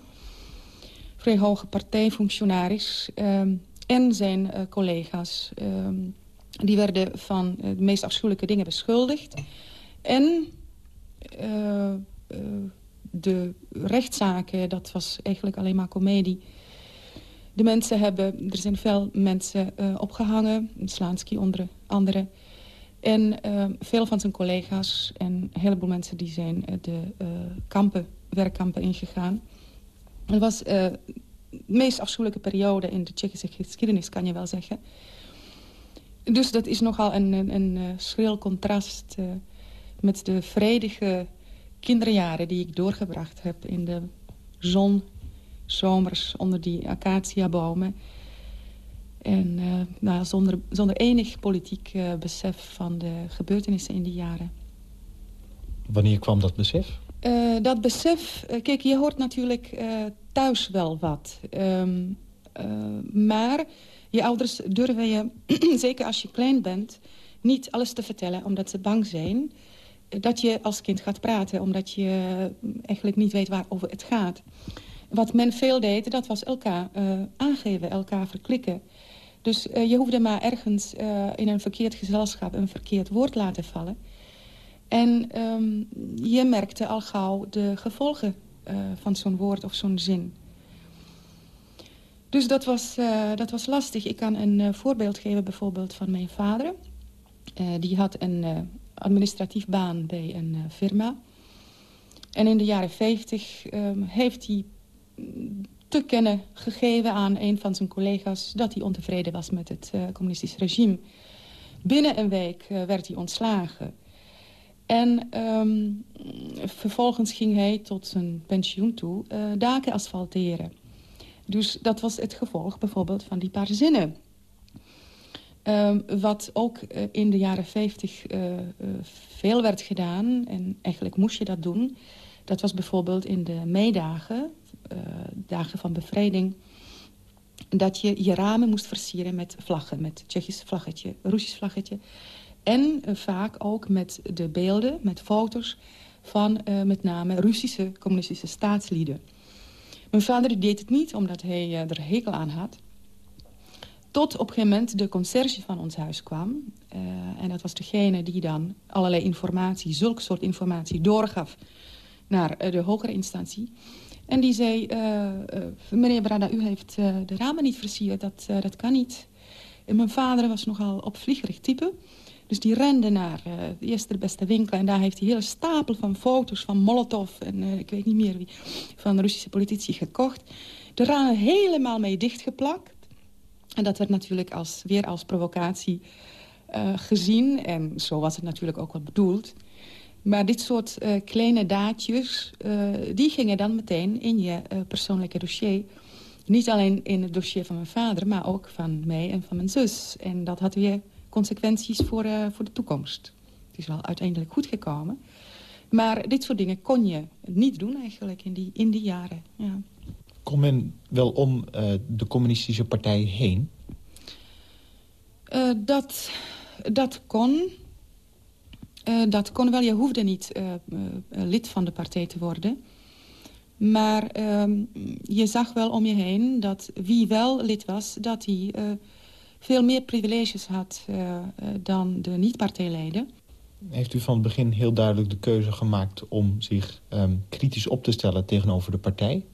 [SPEAKER 10] Vrij hoge partijfunctionaris. Uh, en zijn uh, collega's. die werden van de meest afschuwelijke dingen beschuldigd. En de rechtszaken, dat was eigenlijk alleen maar komedie... De mensen hebben, er zijn veel mensen uh, opgehangen, Slansky onder andere. En uh, veel van zijn collega's en een heleboel mensen die zijn uh, de kampen, werkkampen ingegaan. Het was de meest afschuwelijke periode in de Tsjechische geschiedenis, kan je wel zeggen. Dus dat is nogal een, een, een schril contrast met de vredige kinderjaren die ik doorgebracht heb in de zon zomers onder die acaciabomen. En uh, nou, zonder, zonder enig politiek uh, besef van de gebeurtenissen in die jaren.
[SPEAKER 9] Wanneer kwam dat besef?
[SPEAKER 10] Uh, dat besef, kijk, je hoort natuurlijk thuis wel wat. Um, maar je ouders durven je, zeker als je klein bent, niet alles te vertellen omdat ze bang zijn dat je als kind gaat praten, omdat je eigenlijk niet weet waarover het gaat. Wat men veel deed, dat was elkaar uh, aangeven, elkaar verklikken. Dus uh, je hoefde maar ergens uh, in een verkeerd gezelschap een verkeerd woord laten vallen. En um, je merkte al gauw de gevolgen van zo'n woord of zo'n zin. Dus dat was, dat was lastig. Ik kan een voorbeeld geven bijvoorbeeld van mijn vader. die had een administratief baan bij een firma. En in de jaren 50 um, heeft hij te kennen gegeven aan een van zijn collega's... dat hij ontevreden was met het uh, communistisch regime. Binnen een week uh, werd hij ontslagen. En um, vervolgens ging hij tot zijn pensioen toe uh, daken asfalteren. Dus dat was het gevolg bijvoorbeeld van die paar zinnen. Um, wat ook in de jaren 50 veel werd gedaan, en eigenlijk moest je dat doen... dat was bijvoorbeeld in de meidagen uh, dagen van bevrijding... dat je je ramen moest versieren met vlaggen. Met Tsjechisch vlaggetje, Russisch vlaggetje. En uh, vaak ook met de beelden, met foto's... van uh, met name Russische communistische staatslieden. Mijn vader deed het niet, omdat hij er hekel aan had. Tot op een gegeven moment de conciërge van ons huis kwam. En dat was degene die dan allerlei informatie, zulke soort informatie, doorgaf naar uh, de hogere instantie. En die zei, uh, uh, meneer Brada, u heeft de ramen niet versierd, dat, dat kan niet. En mijn vader was nogal opvliegerig type. Dus die rende naar de eerste beste winkel. En daar heeft hij hele stapel van foto's van Molotov... en ik weet niet meer wie, van Russische politici gekocht. De ramen helemaal mee dichtgeplakt. En dat werd natuurlijk als, weer als provocatie gezien. En zo was het natuurlijk ook wel bedoeld. Maar dit soort uh, kleine daadjes, uh, die gingen dan meteen in je uh, persoonlijke dossier. Niet alleen in het dossier van mijn vader, maar ook van mij en van mijn zus. En dat had weer consequenties voor, voor de toekomst. Het is wel uiteindelijk goed gekomen. Maar dit soort dingen kon je niet doen eigenlijk in die, in die jaren. Ja.
[SPEAKER 9] Kon men wel om de communistische partij heen?
[SPEAKER 10] dat, dat kon... Uh, dat kon wel, je hoefde niet uh, uh, lid van de partij te worden. Maar ehm, je zag wel om je heen dat wie wel lid was... dat hij veel meer privileges had dan de niet-partijleden.
[SPEAKER 9] Heeft u van het begin heel duidelijk de keuze gemaakt... om zich um, kritisch op te stellen tegenover de partij?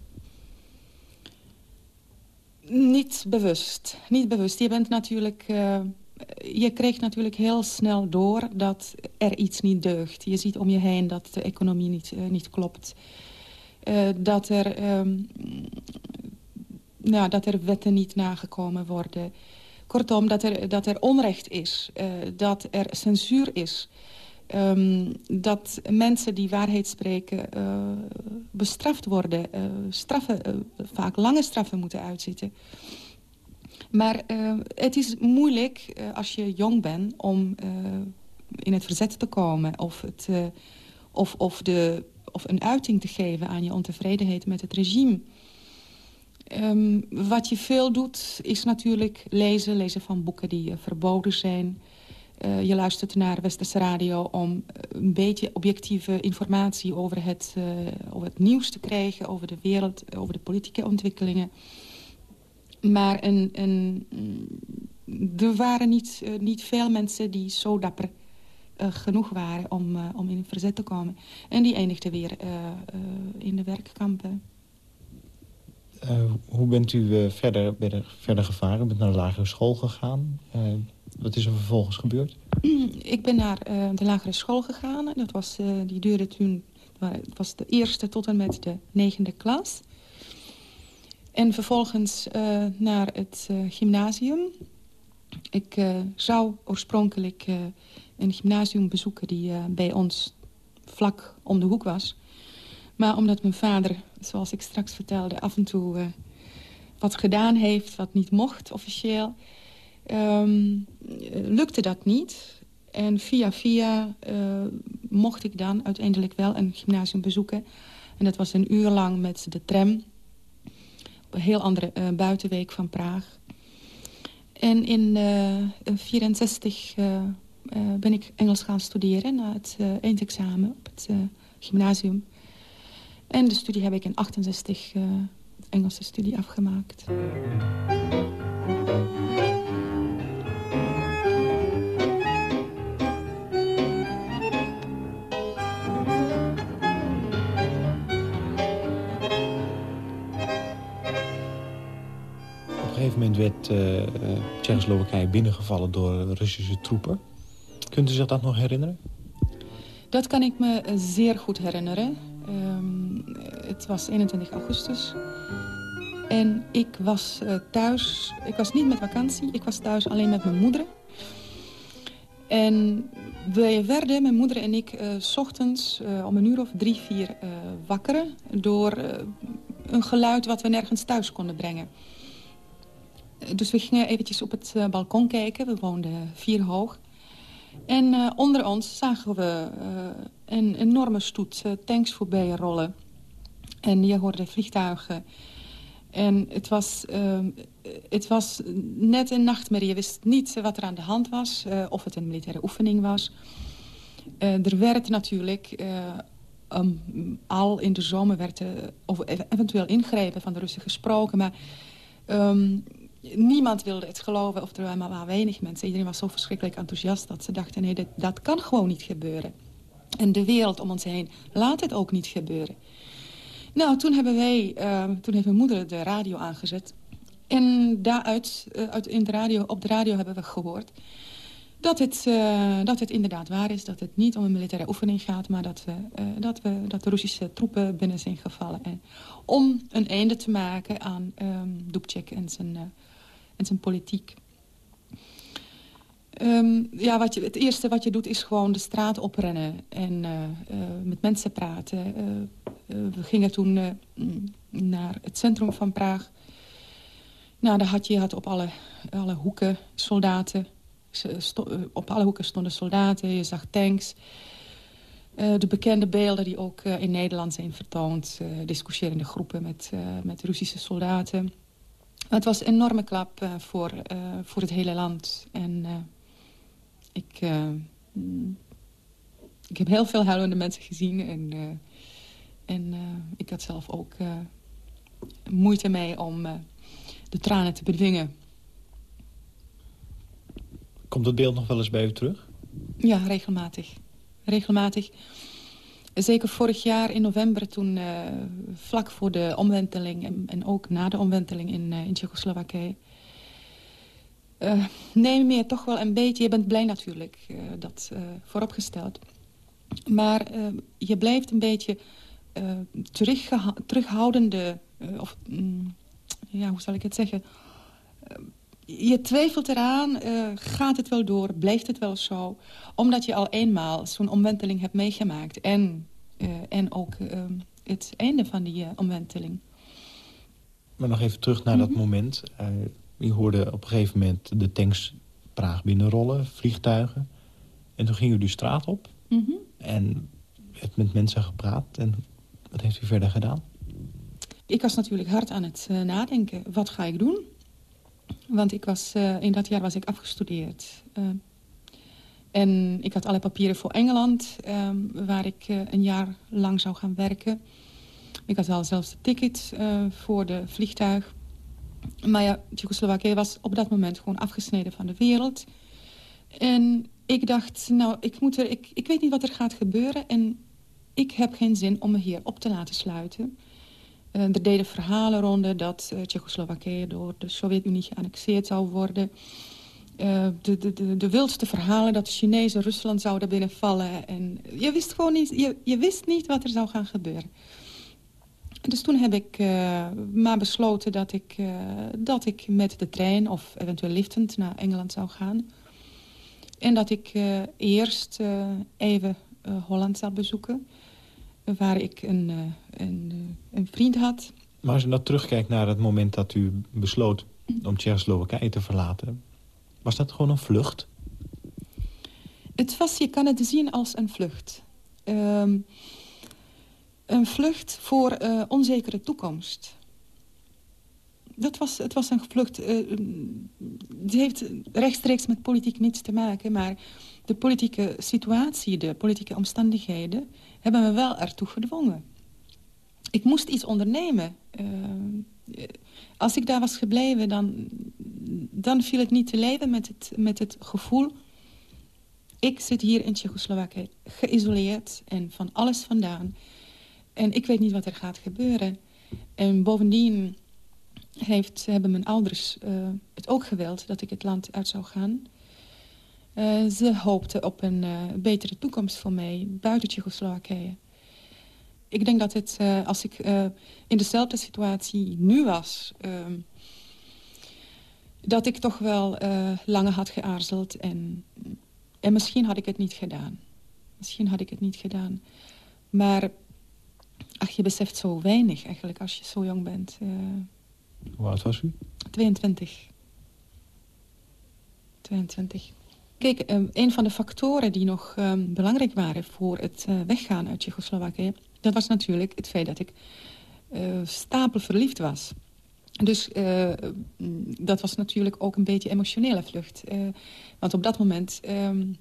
[SPEAKER 10] Niet bewust. Niet bewust. Je bent natuurlijk je kreeg natuurlijk heel snel door dat er iets niet deugt. Je ziet om je heen dat de economie niet, niet klopt. dat, er, um, dat er wetten niet nagekomen worden. Kortom, dat er, dat er onrecht is. dat er censuur is. Um, dat mensen die waarheid spreken bestraft worden. Straffen, vaak lange straffen moeten uitzitten. Maar het is moeilijk als je jong bent om in het verzet te komen... of, het, of, of, de, of een uiting te geven aan je ontevredenheid met het regime... Um, wat je veel doet is natuurlijk lezen. Lezen van boeken die verboden zijn. Je luistert naar Westerse Radio om eh, een beetje objectieve informatie over het, over het nieuws te krijgen, over de wereld, over de politieke ontwikkelingen. Maar een, een, er waren niet, uh, niet veel mensen die zo dapper genoeg waren om, om in verzet te komen. En die eindigden weer in de werkkampen.
[SPEAKER 9] hoe bent u verder, verder gevaren? Bent naar de lagere school gegaan? Wat is er vervolgens gebeurd?
[SPEAKER 10] Ik ben naar de lagere school gegaan. Dat was, die duurde toen... Het was de eerste tot en met de negende klas. En vervolgens uh, naar het gymnasium. Ik zou oorspronkelijk een gymnasium bezoeken... die bij ons vlak om de hoek was. Maar omdat mijn vader, zoals ik straks vertelde... af en toe wat gedaan heeft wat niet mocht officieel um, lukte dat niet. En via via mocht ik dan uiteindelijk wel een gymnasium bezoeken. En dat was een uur lang met de tram. Heel andere uh, buitenweek van Praag. En in 1964 uh, ben ik Engels gaan studeren na het eindexamen op het gymnasium. En de studie heb ik in 68 Engelse studie afgemaakt.
[SPEAKER 9] Gegeven moment werd uh, Tsjechoslowakije binnengevallen door Russische troepen. Kunt u zich dat nog herinneren?
[SPEAKER 10] Dat kan ik me zeer goed herinneren. Um, het was 21 augustus. En ik was uh, thuis. Ik was niet met vakantie. Ik was thuis alleen met mijn moeder. En wij werden, mijn moeder en ik, uh, s ochtends om een uur of drie, vier wakker... door een geluid wat we nergens thuis konden brengen. Dus we gingen eventjes op het uh, balkon kijken. We woonden vier hoog. En uh, onder ons zagen we een enorme stoet tanks voorbij rollen. En je hoorde vliegtuigen. En het was, het was net een nachtmerrie. Je wist niet wat er aan de hand was. of het een militaire oefening was. er werd natuurlijk... Al in de zomer werd over eventueel ingrijpen van de Russen gesproken. Maar um, niemand wilde het geloven, of er waren maar weinig mensen. Iedereen was zo verschrikkelijk enthousiast dat ze dachten... nee, dat, dat kan gewoon niet gebeuren. En de wereld om ons heen laat het ook niet gebeuren. Nou, toen hebben wij, uh, toen heeft mijn moeder de radio aangezet. En daaruit, uh, uit, in de radio, op de radio hebben we gehoord... Dat het, uh, dat het inderdaad waar is, dat het niet om een militaire oefening gaat... maar dat, we, dat, we, dat de Russische troepen binnen zijn gevallen. En om een einde te maken aan um, Dubček en zijn en zijn politiek. Um, ja, wat je, het eerste wat je doet is gewoon de straat oprennen en uh, uh, met mensen praten. Uh, we gingen toen naar het centrum van Praag. Nou, daar had je had op alle, alle hoeken soldaten. op alle hoeken stonden soldaten, je zag tanks. de bekende beelden die ook in Nederland zijn vertoond. discussiërende groepen met, met Russische soldaten. Het was een enorme klap uh, voor, uh, voor het hele land. En uh, ik, ik heb heel veel huilende mensen gezien. En, en ik had zelf ook moeite mee om de tranen te bedwingen.
[SPEAKER 9] Komt het beeld nog wel eens bij u terug?
[SPEAKER 10] Ja, regelmatig. Regelmatig. Zeker vorig jaar in november, toen uh, vlak voor de omwenteling... En, ook na de omwenteling in, uh, in Tsjechoslowakije... Uh, meer toch wel een beetje. Je bent blij natuurlijk, dat vooropgesteld. Maar je blijft een beetje terughoudende... of, mm, ja, hoe zal ik het zeggen? je twijfelt eraan, gaat het wel door, blijft het wel zo? Omdat je al eenmaal zo'n omwenteling hebt meegemaakt. En, en ook het einde van die omwenteling.
[SPEAKER 9] Maar nog even terug naar dat mhm. moment. Je hoorde op een gegeven moment de tanks Praag binnenrollen, vliegtuigen. En toen ging u de straat op. Mm En werd met mensen gepraat. En wat heeft u verder gedaan?
[SPEAKER 10] Ik was natuurlijk hard aan het uh, nadenken. Wat ga ik doen? Want ik was, uh, in dat jaar was ik afgestudeerd. Uh, en ik had alle papieren voor Engeland, waar ik een jaar lang zou gaan werken. Ik had al zelfs de ticket voor de vliegtuig. Maar ja, Tsjechoslowakije was op dat moment gewoon afgesneden van de wereld. En ik dacht, nou, ik, moet er, ik, ik weet niet wat er gaat gebeuren... en ik heb geen zin om me hier op te laten sluiten. Uh, er deden verhalen ronde dat Tsjechoslowakije door de Sovjet-Unie geannexeerd zou worden. Uh, de, de, de, wildste verhalen dat de Chinezen Rusland zouden binnenvallen. En je wist gewoon niet, je, je wist niet wat er zou gaan gebeuren. Dus toen heb ik uh, maar besloten dat ik, uh, dat ik met de trein of eventueel liftend naar Engeland zou gaan. En dat ik eerst even Holland zou bezoeken. Waar ik een, een, een, vriend had.
[SPEAKER 9] Maar als je nou terugkijkt naar het moment dat u besloot om Tsjechoslowakije te verlaten. Was dat gewoon een vlucht?
[SPEAKER 10] Het was, je kan het zien als een vlucht. Um, een vlucht voor uh, onzekere toekomst. Dat was, het was een vlucht... Uh, het heeft rechtstreeks met politiek niets te maken... maar de politieke situatie, de politieke omstandigheden... hebben me wel ertoe gedwongen. Ik moest iets ondernemen. Uh, als ik daar was gebleven, dan, dan viel het niet te leven met het, met het gevoel... ik zit hier in Tsjechoslowakije geïsoleerd en van alles vandaan... En ik weet niet wat er gaat gebeuren. En bovendien heeft, hebben mijn ouders uh, het ook gewild dat ik het land uit zou gaan. Uh, ze hoopten op een uh, betere toekomst voor mij buiten Tsjechoslowakije. Ik denk dat het, als ik in dezelfde situatie nu was... Ehm, dat ik toch wel langer had geaarzeld. En, en misschien had ik het niet gedaan. Misschien had ik het niet gedaan. Maar Ach, je beseft zo weinig eigenlijk als je zo jong bent. Uh,
[SPEAKER 9] Hoe oud was u?
[SPEAKER 10] 22. 22. Kijk, um, een van de factoren die nog um, belangrijk waren voor het uh, weggaan uit Tsjechoslowakije... dat was natuurlijk het feit dat ik uh, stapel verliefd was. Dus uh, dat was natuurlijk ook een beetje emotionele vlucht. want op dat moment, um,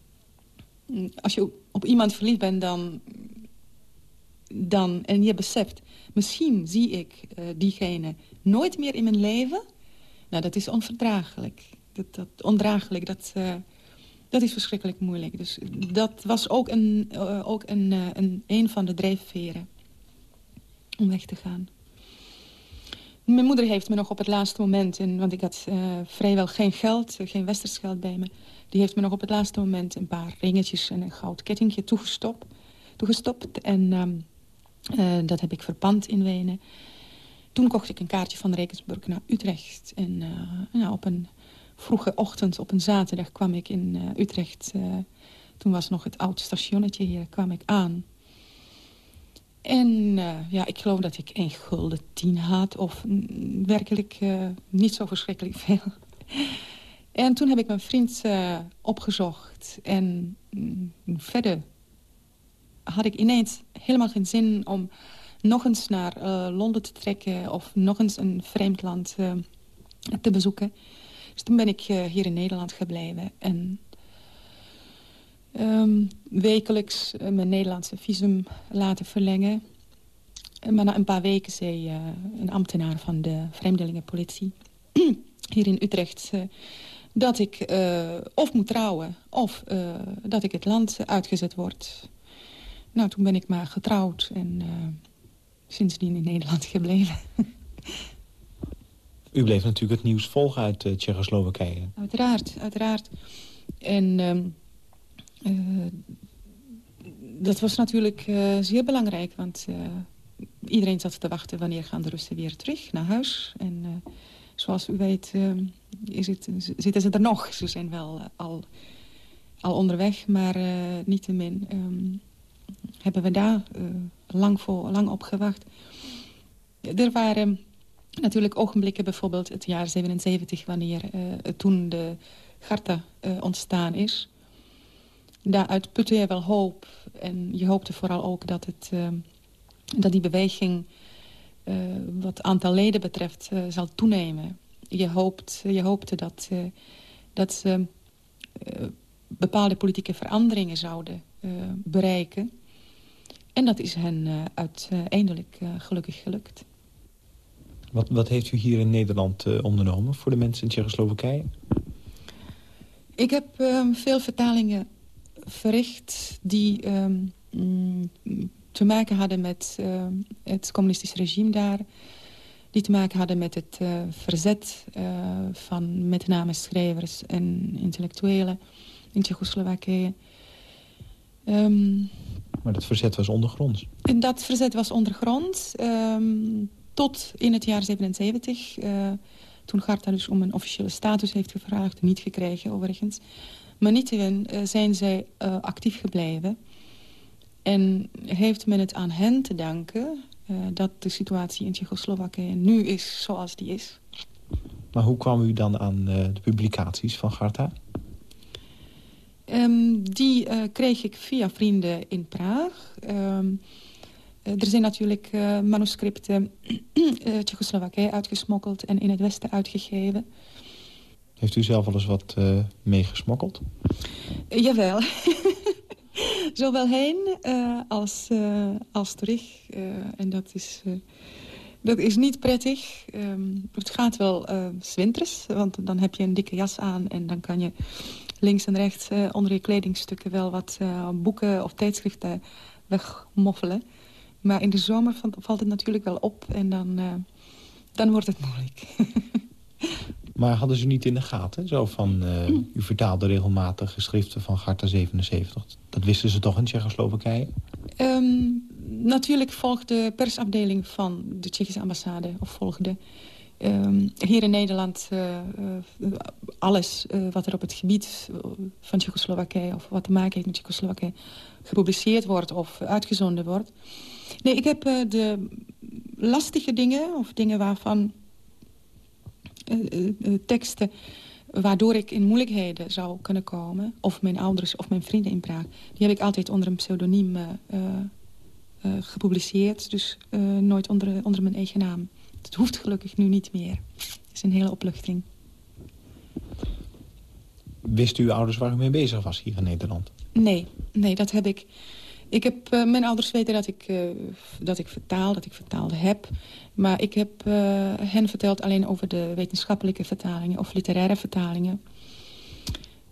[SPEAKER 10] als je op iemand verliefd bent... dan dan, en je beseft, misschien zie ik uh, diegene nooit meer in mijn leven. Nou, dat is onverdraaglijk. Dat, dat, ondraaglijk, dat, dat is verschrikkelijk moeilijk. Dus dat was ook een, ook een, een, een van de drijfveren om weg te gaan. Mijn moeder heeft me nog op het laatste moment... En, want ik had vrijwel geen geld, geen westers geld bij me... die heeft me nog op het laatste moment een paar ringetjes en een goud kettingje toegestopt. toegestopt en um, uh, dat heb ik verpand in Wenen. Toen kocht ik een kaartje van Rekensburg naar Utrecht. En nou, op een vroege ochtend, op een zaterdag, kwam ik in Utrecht. toen was nog het oude stationnetje hier, kwam ik aan. En ja, ik geloof dat ik één gulden tien had. Of werkelijk niet zo verschrikkelijk veel. en toen heb ik mijn vriend opgezocht. En mm, verder had ik ineens helemaal geen zin om nog eens naar Londen te trekken... of nog eens een vreemd land te bezoeken. Dus toen ben ik hier in Nederland gebleven. En um, wekelijks mijn Nederlandse visum laten verlengen. Maar na een paar weken zei een ambtenaar van de vreemdelingenpolitie... hier in Utrecht dat ik of moet trouwen... of dat ik het land uitgezet word... Nou, toen ben ik maar getrouwd en sindsdien in Nederland gebleven.
[SPEAKER 9] U bleef natuurlijk het nieuws volgen uit Tsjechoslowakije.
[SPEAKER 10] Uiteraard, uiteraard. En ehm, dat was natuurlijk uh, zeer belangrijk, want uh, iedereen zat te wachten... wanneer gaan de Russen weer terug naar huis. En zoals u weet is het, zitten ze er nog. Ze zijn wel al, al onderweg, maar niettemin um, hebben we daar lang, voor, lang op gewacht. Er waren natuurlijk ogenblikken, bijvoorbeeld het jaar 77... wanneer toen de Garta ontstaan is daaruit putte je wel hoop. En je hoopte vooral ook dat, het, uh, dat die beweging... Uh, wat aantal leden betreft uh, zal toenemen. Je, hoopt, je hoopte dat, dat ze bepaalde politieke veranderingen zouden bereiken. En dat is hen uiteindelijk gelukkig gelukt.
[SPEAKER 9] Wat, wat heeft u hier in Nederland ondernomen voor de mensen in Tsjechoslowakije?
[SPEAKER 10] Ik heb veel vertalingen verricht die um, te maken hadden met uh, het communistische regime daar. Die te maken hadden met het uh, verzet uh, van met name schrijvers en intellectuelen in Tsjechoslowakije.
[SPEAKER 9] Um, maar dat verzet was ondergronds?
[SPEAKER 10] En dat verzet was ondergronds um, tot in het jaar 77. toen Garta dus om een officiële status heeft gevraagd, niet gekregen overigens. Maar niettemin uh, zijn zij uh, actief gebleven. En heeft men het aan hen te danken... Uh, dat de situatie in Tsjechoslowakije nu is zoals die is.
[SPEAKER 9] Maar hoe kwam u dan aan de publicaties van Garta?
[SPEAKER 10] Um, die kreeg ik via vrienden in Praag. Um, er zijn natuurlijk manuscripten Tsjechoslowakije uitgesmokkeld... en in het Westen uitgegeven...
[SPEAKER 9] Heeft u zelf wel eens wat uh, meegesmokkeld?
[SPEAKER 10] Uh, jawel. Zowel heen uh, als, als terug. en dat is, dat is niet prettig. Um, het gaat wel uh, zwinters, want dan heb je een dikke jas aan... en dan kan je links en rechts onder je kledingstukken... wel wat boeken of tijdschriften wegmoffelen. Maar in de zomer valt het natuurlijk wel op en dan, dan wordt het moeilijk.
[SPEAKER 9] Maar hadden ze niet in de gaten? Zo van, uh, u vertaalde regelmatig geschriften van Garta 77. Dat wisten ze toch in Tsjechoslowakije?
[SPEAKER 10] Um, natuurlijk volgde de persafdeling van de Tsjechische ambassade... of volgde um, hier in Nederland uh, uh, alles wat er op het gebied van Tsjechoslowakije... of wat te maken heeft met Tsjechoslowakije... gepubliceerd wordt of uitgezonden wordt. Nee, ik heb de lastige dingen, of dingen waarvan eh, eh, teksten waardoor ik in moeilijkheden zou kunnen komen... of mijn ouders of mijn vrienden in Praag... die heb ik altijd onder een pseudoniem uh, uh, gepubliceerd. Dus nooit onder, onder mijn eigen naam. Dat hoeft gelukkig nu niet meer. Het is een hele opluchting.
[SPEAKER 9] Wist uw ouders waar u mee bezig was hier in Nederland?
[SPEAKER 10] Nee, nee dat heb ik ik heb, mijn ouders weten dat ik, dat ik vertaal, dat ik vertaalde heb. Maar ik heb uh, hen verteld alleen over de wetenschappelijke vertalingen of literaire vertalingen.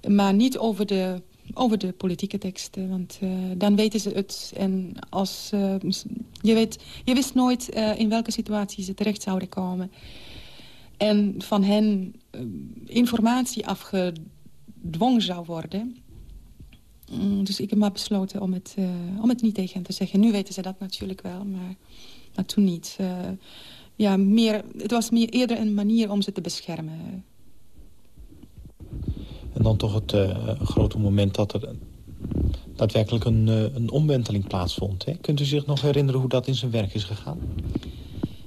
[SPEAKER 10] Maar niet over de, over de politieke teksten, want dan weten ze het. En als, je, weet, je wist nooit in welke situatie ze terecht zouden komen. En van hen informatie afgedwongen zou worden Mm, dus ik heb maar besloten om het, om het niet tegen hen te zeggen. Nu weten ze dat natuurlijk wel, maar, maar toen niet. Uh, ja, meer, het was meer eerder een manier om ze te beschermen.
[SPEAKER 9] En dan toch het uh, grote moment dat er daadwerkelijk een, een omwenteling plaatsvond. Hè? Kunt u zich nog herinneren hoe dat in zijn werk is gegaan?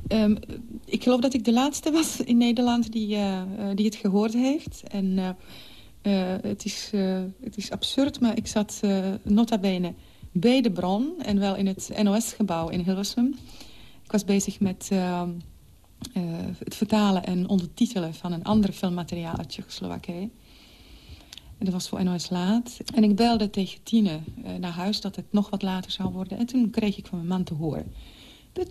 [SPEAKER 10] Um, ik geloof dat ik de laatste was in Nederland die, die het gehoord heeft. En het, is, het is absurd, maar ik zat nota bene bij de bron... en wel in het NOS-gebouw in Hilversum. Ik was bezig met het vertalen en ondertitelen... van een ander filmmateriaal uit Tsjechoslowakije. En dat was voor NOS Laat. En ik belde tegen Tine naar huis dat het nog wat later zou worden. En toen kreeg ik van mijn man te horen... de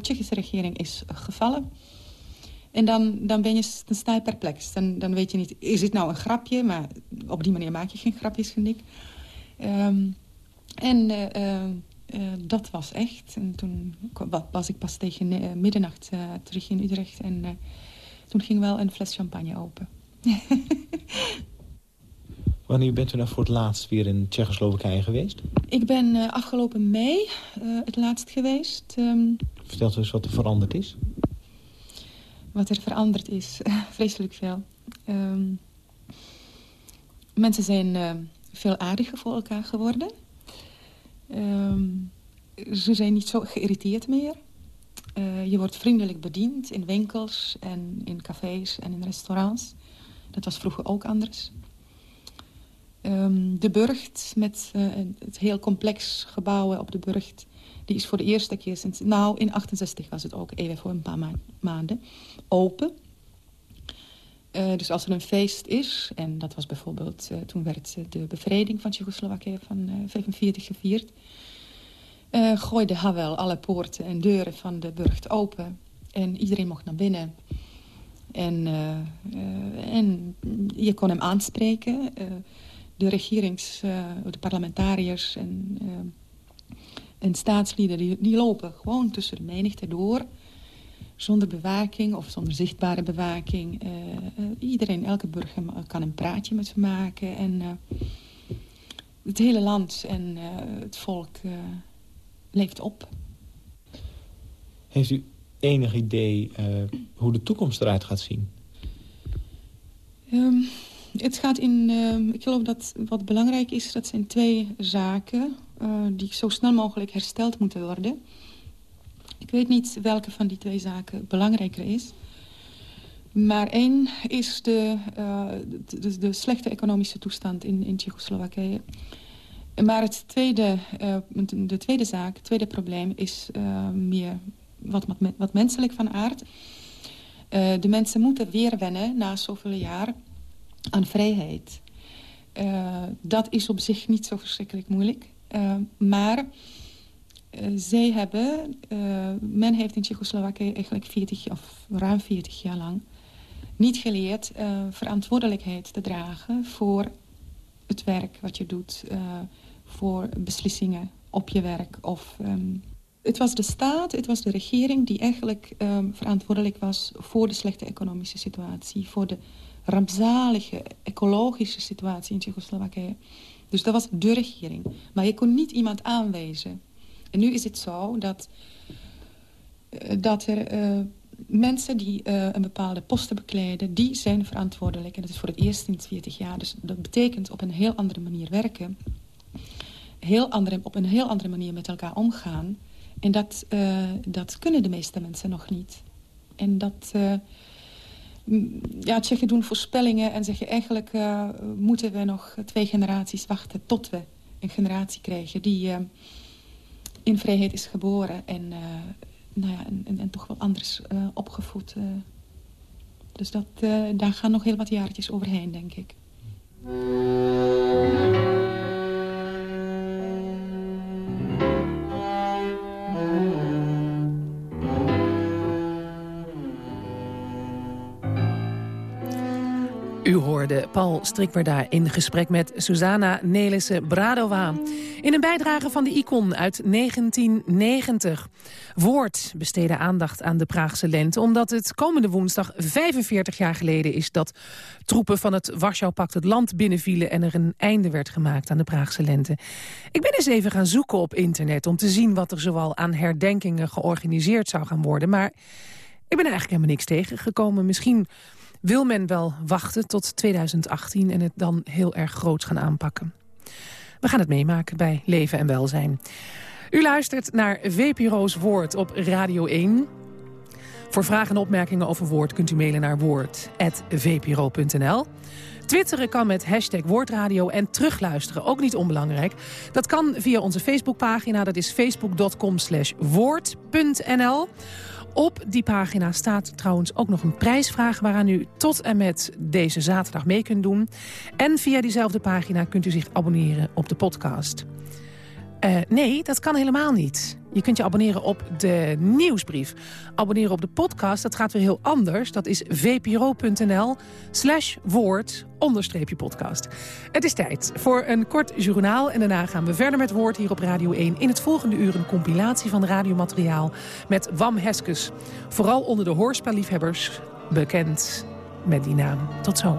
[SPEAKER 10] Tsjechische regering is gevallen... En dan, dan, ben je, sta je perplex. Dan, dan weet je niet, is dit nou een grapje? Maar op die manier maak je geen grapjes, vind ik. Um, en uh, uh, dat was echt. En toen was ik pas tegen middernacht terug in Utrecht. En Toen ging wel een fles champagne open.
[SPEAKER 9] Wanneer bent u nou voor het laatst weer in Tsjechoslowakije geweest?
[SPEAKER 10] Ik ben uh, afgelopen mei uh, het laatst geweest. Um,
[SPEAKER 9] Vertel eens wat er veranderd is.
[SPEAKER 10] Wat er veranderd is? Vreselijk veel. Um, mensen zijn uh, veel aardiger voor elkaar geworden. Um, ze zijn niet zo geïrriteerd meer. je wordt vriendelijk bediend in winkels en in cafés en in restaurants. Dat was vroeger ook anders. Um, de Burgt, met uh, het heel complex gebouwen op de Burgt... die is voor de eerste keer sinds... Nou, in 68 was het ook, even voor een paar ma maanden, open. Uh, dus als er een feest is, en dat was bijvoorbeeld... Uh, toen werd de bevrijding van Tsjechoslowakije van 45 gevierd... gooide Havel alle poorten en deuren van de Burgt open. En iedereen mocht naar binnen... En, en je kon hem aanspreken de regerings, de parlementariërs en, en staatslieden... Die lopen gewoon tussen de menigte door... zonder bewaking of zonder zichtbare bewaking. Uh, iedereen, elke burger kan een praatje met ze maken. En het hele land en het volk leeft op.
[SPEAKER 9] Heeft u enig idee hoe de toekomst eruit gaat zien?
[SPEAKER 10] Um, het gaat in, uh, ik geloof dat wat belangrijk is, dat zijn twee zaken uh, die zo snel mogelijk hersteld moeten worden. Ik weet niet welke van die twee zaken belangrijker is. Maar één is de, uh, de, slechte economische toestand in, in Tsjechoslowakije. Maar het tweede, de tweede zaak, het tweede probleem is meer wat, wat, wat, menselijk van aard. de mensen moeten weer wennen na zoveel jaar aan vrijheid. Dat is op zich niet zo verschrikkelijk moeilijk. Maar zij hebben... men heeft in Tsjechoslowakije eigenlijk 40 of ruim 40 jaar lang... niet geleerd verantwoordelijkheid te dragen voor het werk wat je doet. voor beslissingen op je werk. Of, um, het was de staat, het was de regering die eigenlijk um, verantwoordelijk was... voor de slechte economische situatie, voor de rampzalige ecologische situatie in Tsjechoslowakije. Dus dat was de regering. Maar je kon niet iemand aanwijzen. En nu is het zo dat, eh, dat er uh, mensen die uh, een bepaalde posten bekleden... die zijn verantwoordelijk. En dat is voor het eerst in 40 jaar. Dus dat betekent op een heel andere manier werken. Heel andere, op een heel andere manier met elkaar omgaan. En dat, dat kunnen de meeste mensen nog niet. En dat ja, Tsjechen doen voorspellingen en zeggen eigenlijk moeten we nog twee generaties wachten tot we een generatie krijgen die in vrijheid is geboren en, uh, nou ja, en, en, toch wel anders opgevoed. dus dat, daar gaan nog heel wat jaartjes overheen, denk ik.
[SPEAKER 3] U hoorde Paul Strikwerda in gesprek met Susanna Nelissen Bradova. In een bijdrage van de Icon uit 1990. Woord besteedde aandacht aan de Praagse lente... omdat het komende woensdag 45 jaar geleden is... dat troepen van het Warschau-pact het land binnenvielen... en er een einde werd gemaakt aan de Praagse lente. Ik ben eens even gaan zoeken op internet... om te zien wat er zoal aan herdenkingen georganiseerd zou gaan worden. Maar ik ben eigenlijk helemaal niks tegengekomen. Misschien wil men wel wachten tot 2018 en het dan heel erg groot gaan aanpakken. We gaan het meemaken bij Leven en Welzijn. U luistert naar VPRO's Woord op Radio 1. Voor vragen en opmerkingen over Woord kunt u mailen naar woord.vpro.nl. Twitteren kan met hashtag Woordradio en terugluisteren, ook niet onbelangrijk. Dat kan via onze Facebookpagina, dat is facebook.com woord.nl. Op die pagina staat trouwens ook nog een prijsvraag... waaraan u tot en met deze zaterdag mee kunt doen. En via diezelfde pagina kunt u zich abonneren op de podcast. Uh, nee, dat kan helemaal niet. Je kunt je abonneren op de nieuwsbrief. Abonneren op de podcast, dat gaat weer heel anders. Dat is vpro.nl slash woord onderstreepje podcast. Het is tijd voor een kort journaal. En daarna gaan we verder met woord hier op Radio 1. In het volgende uur een compilatie van radiomateriaal met Wam Heskes. Vooral onder de hoorspelliefhebbers bekend met die naam. Tot zo.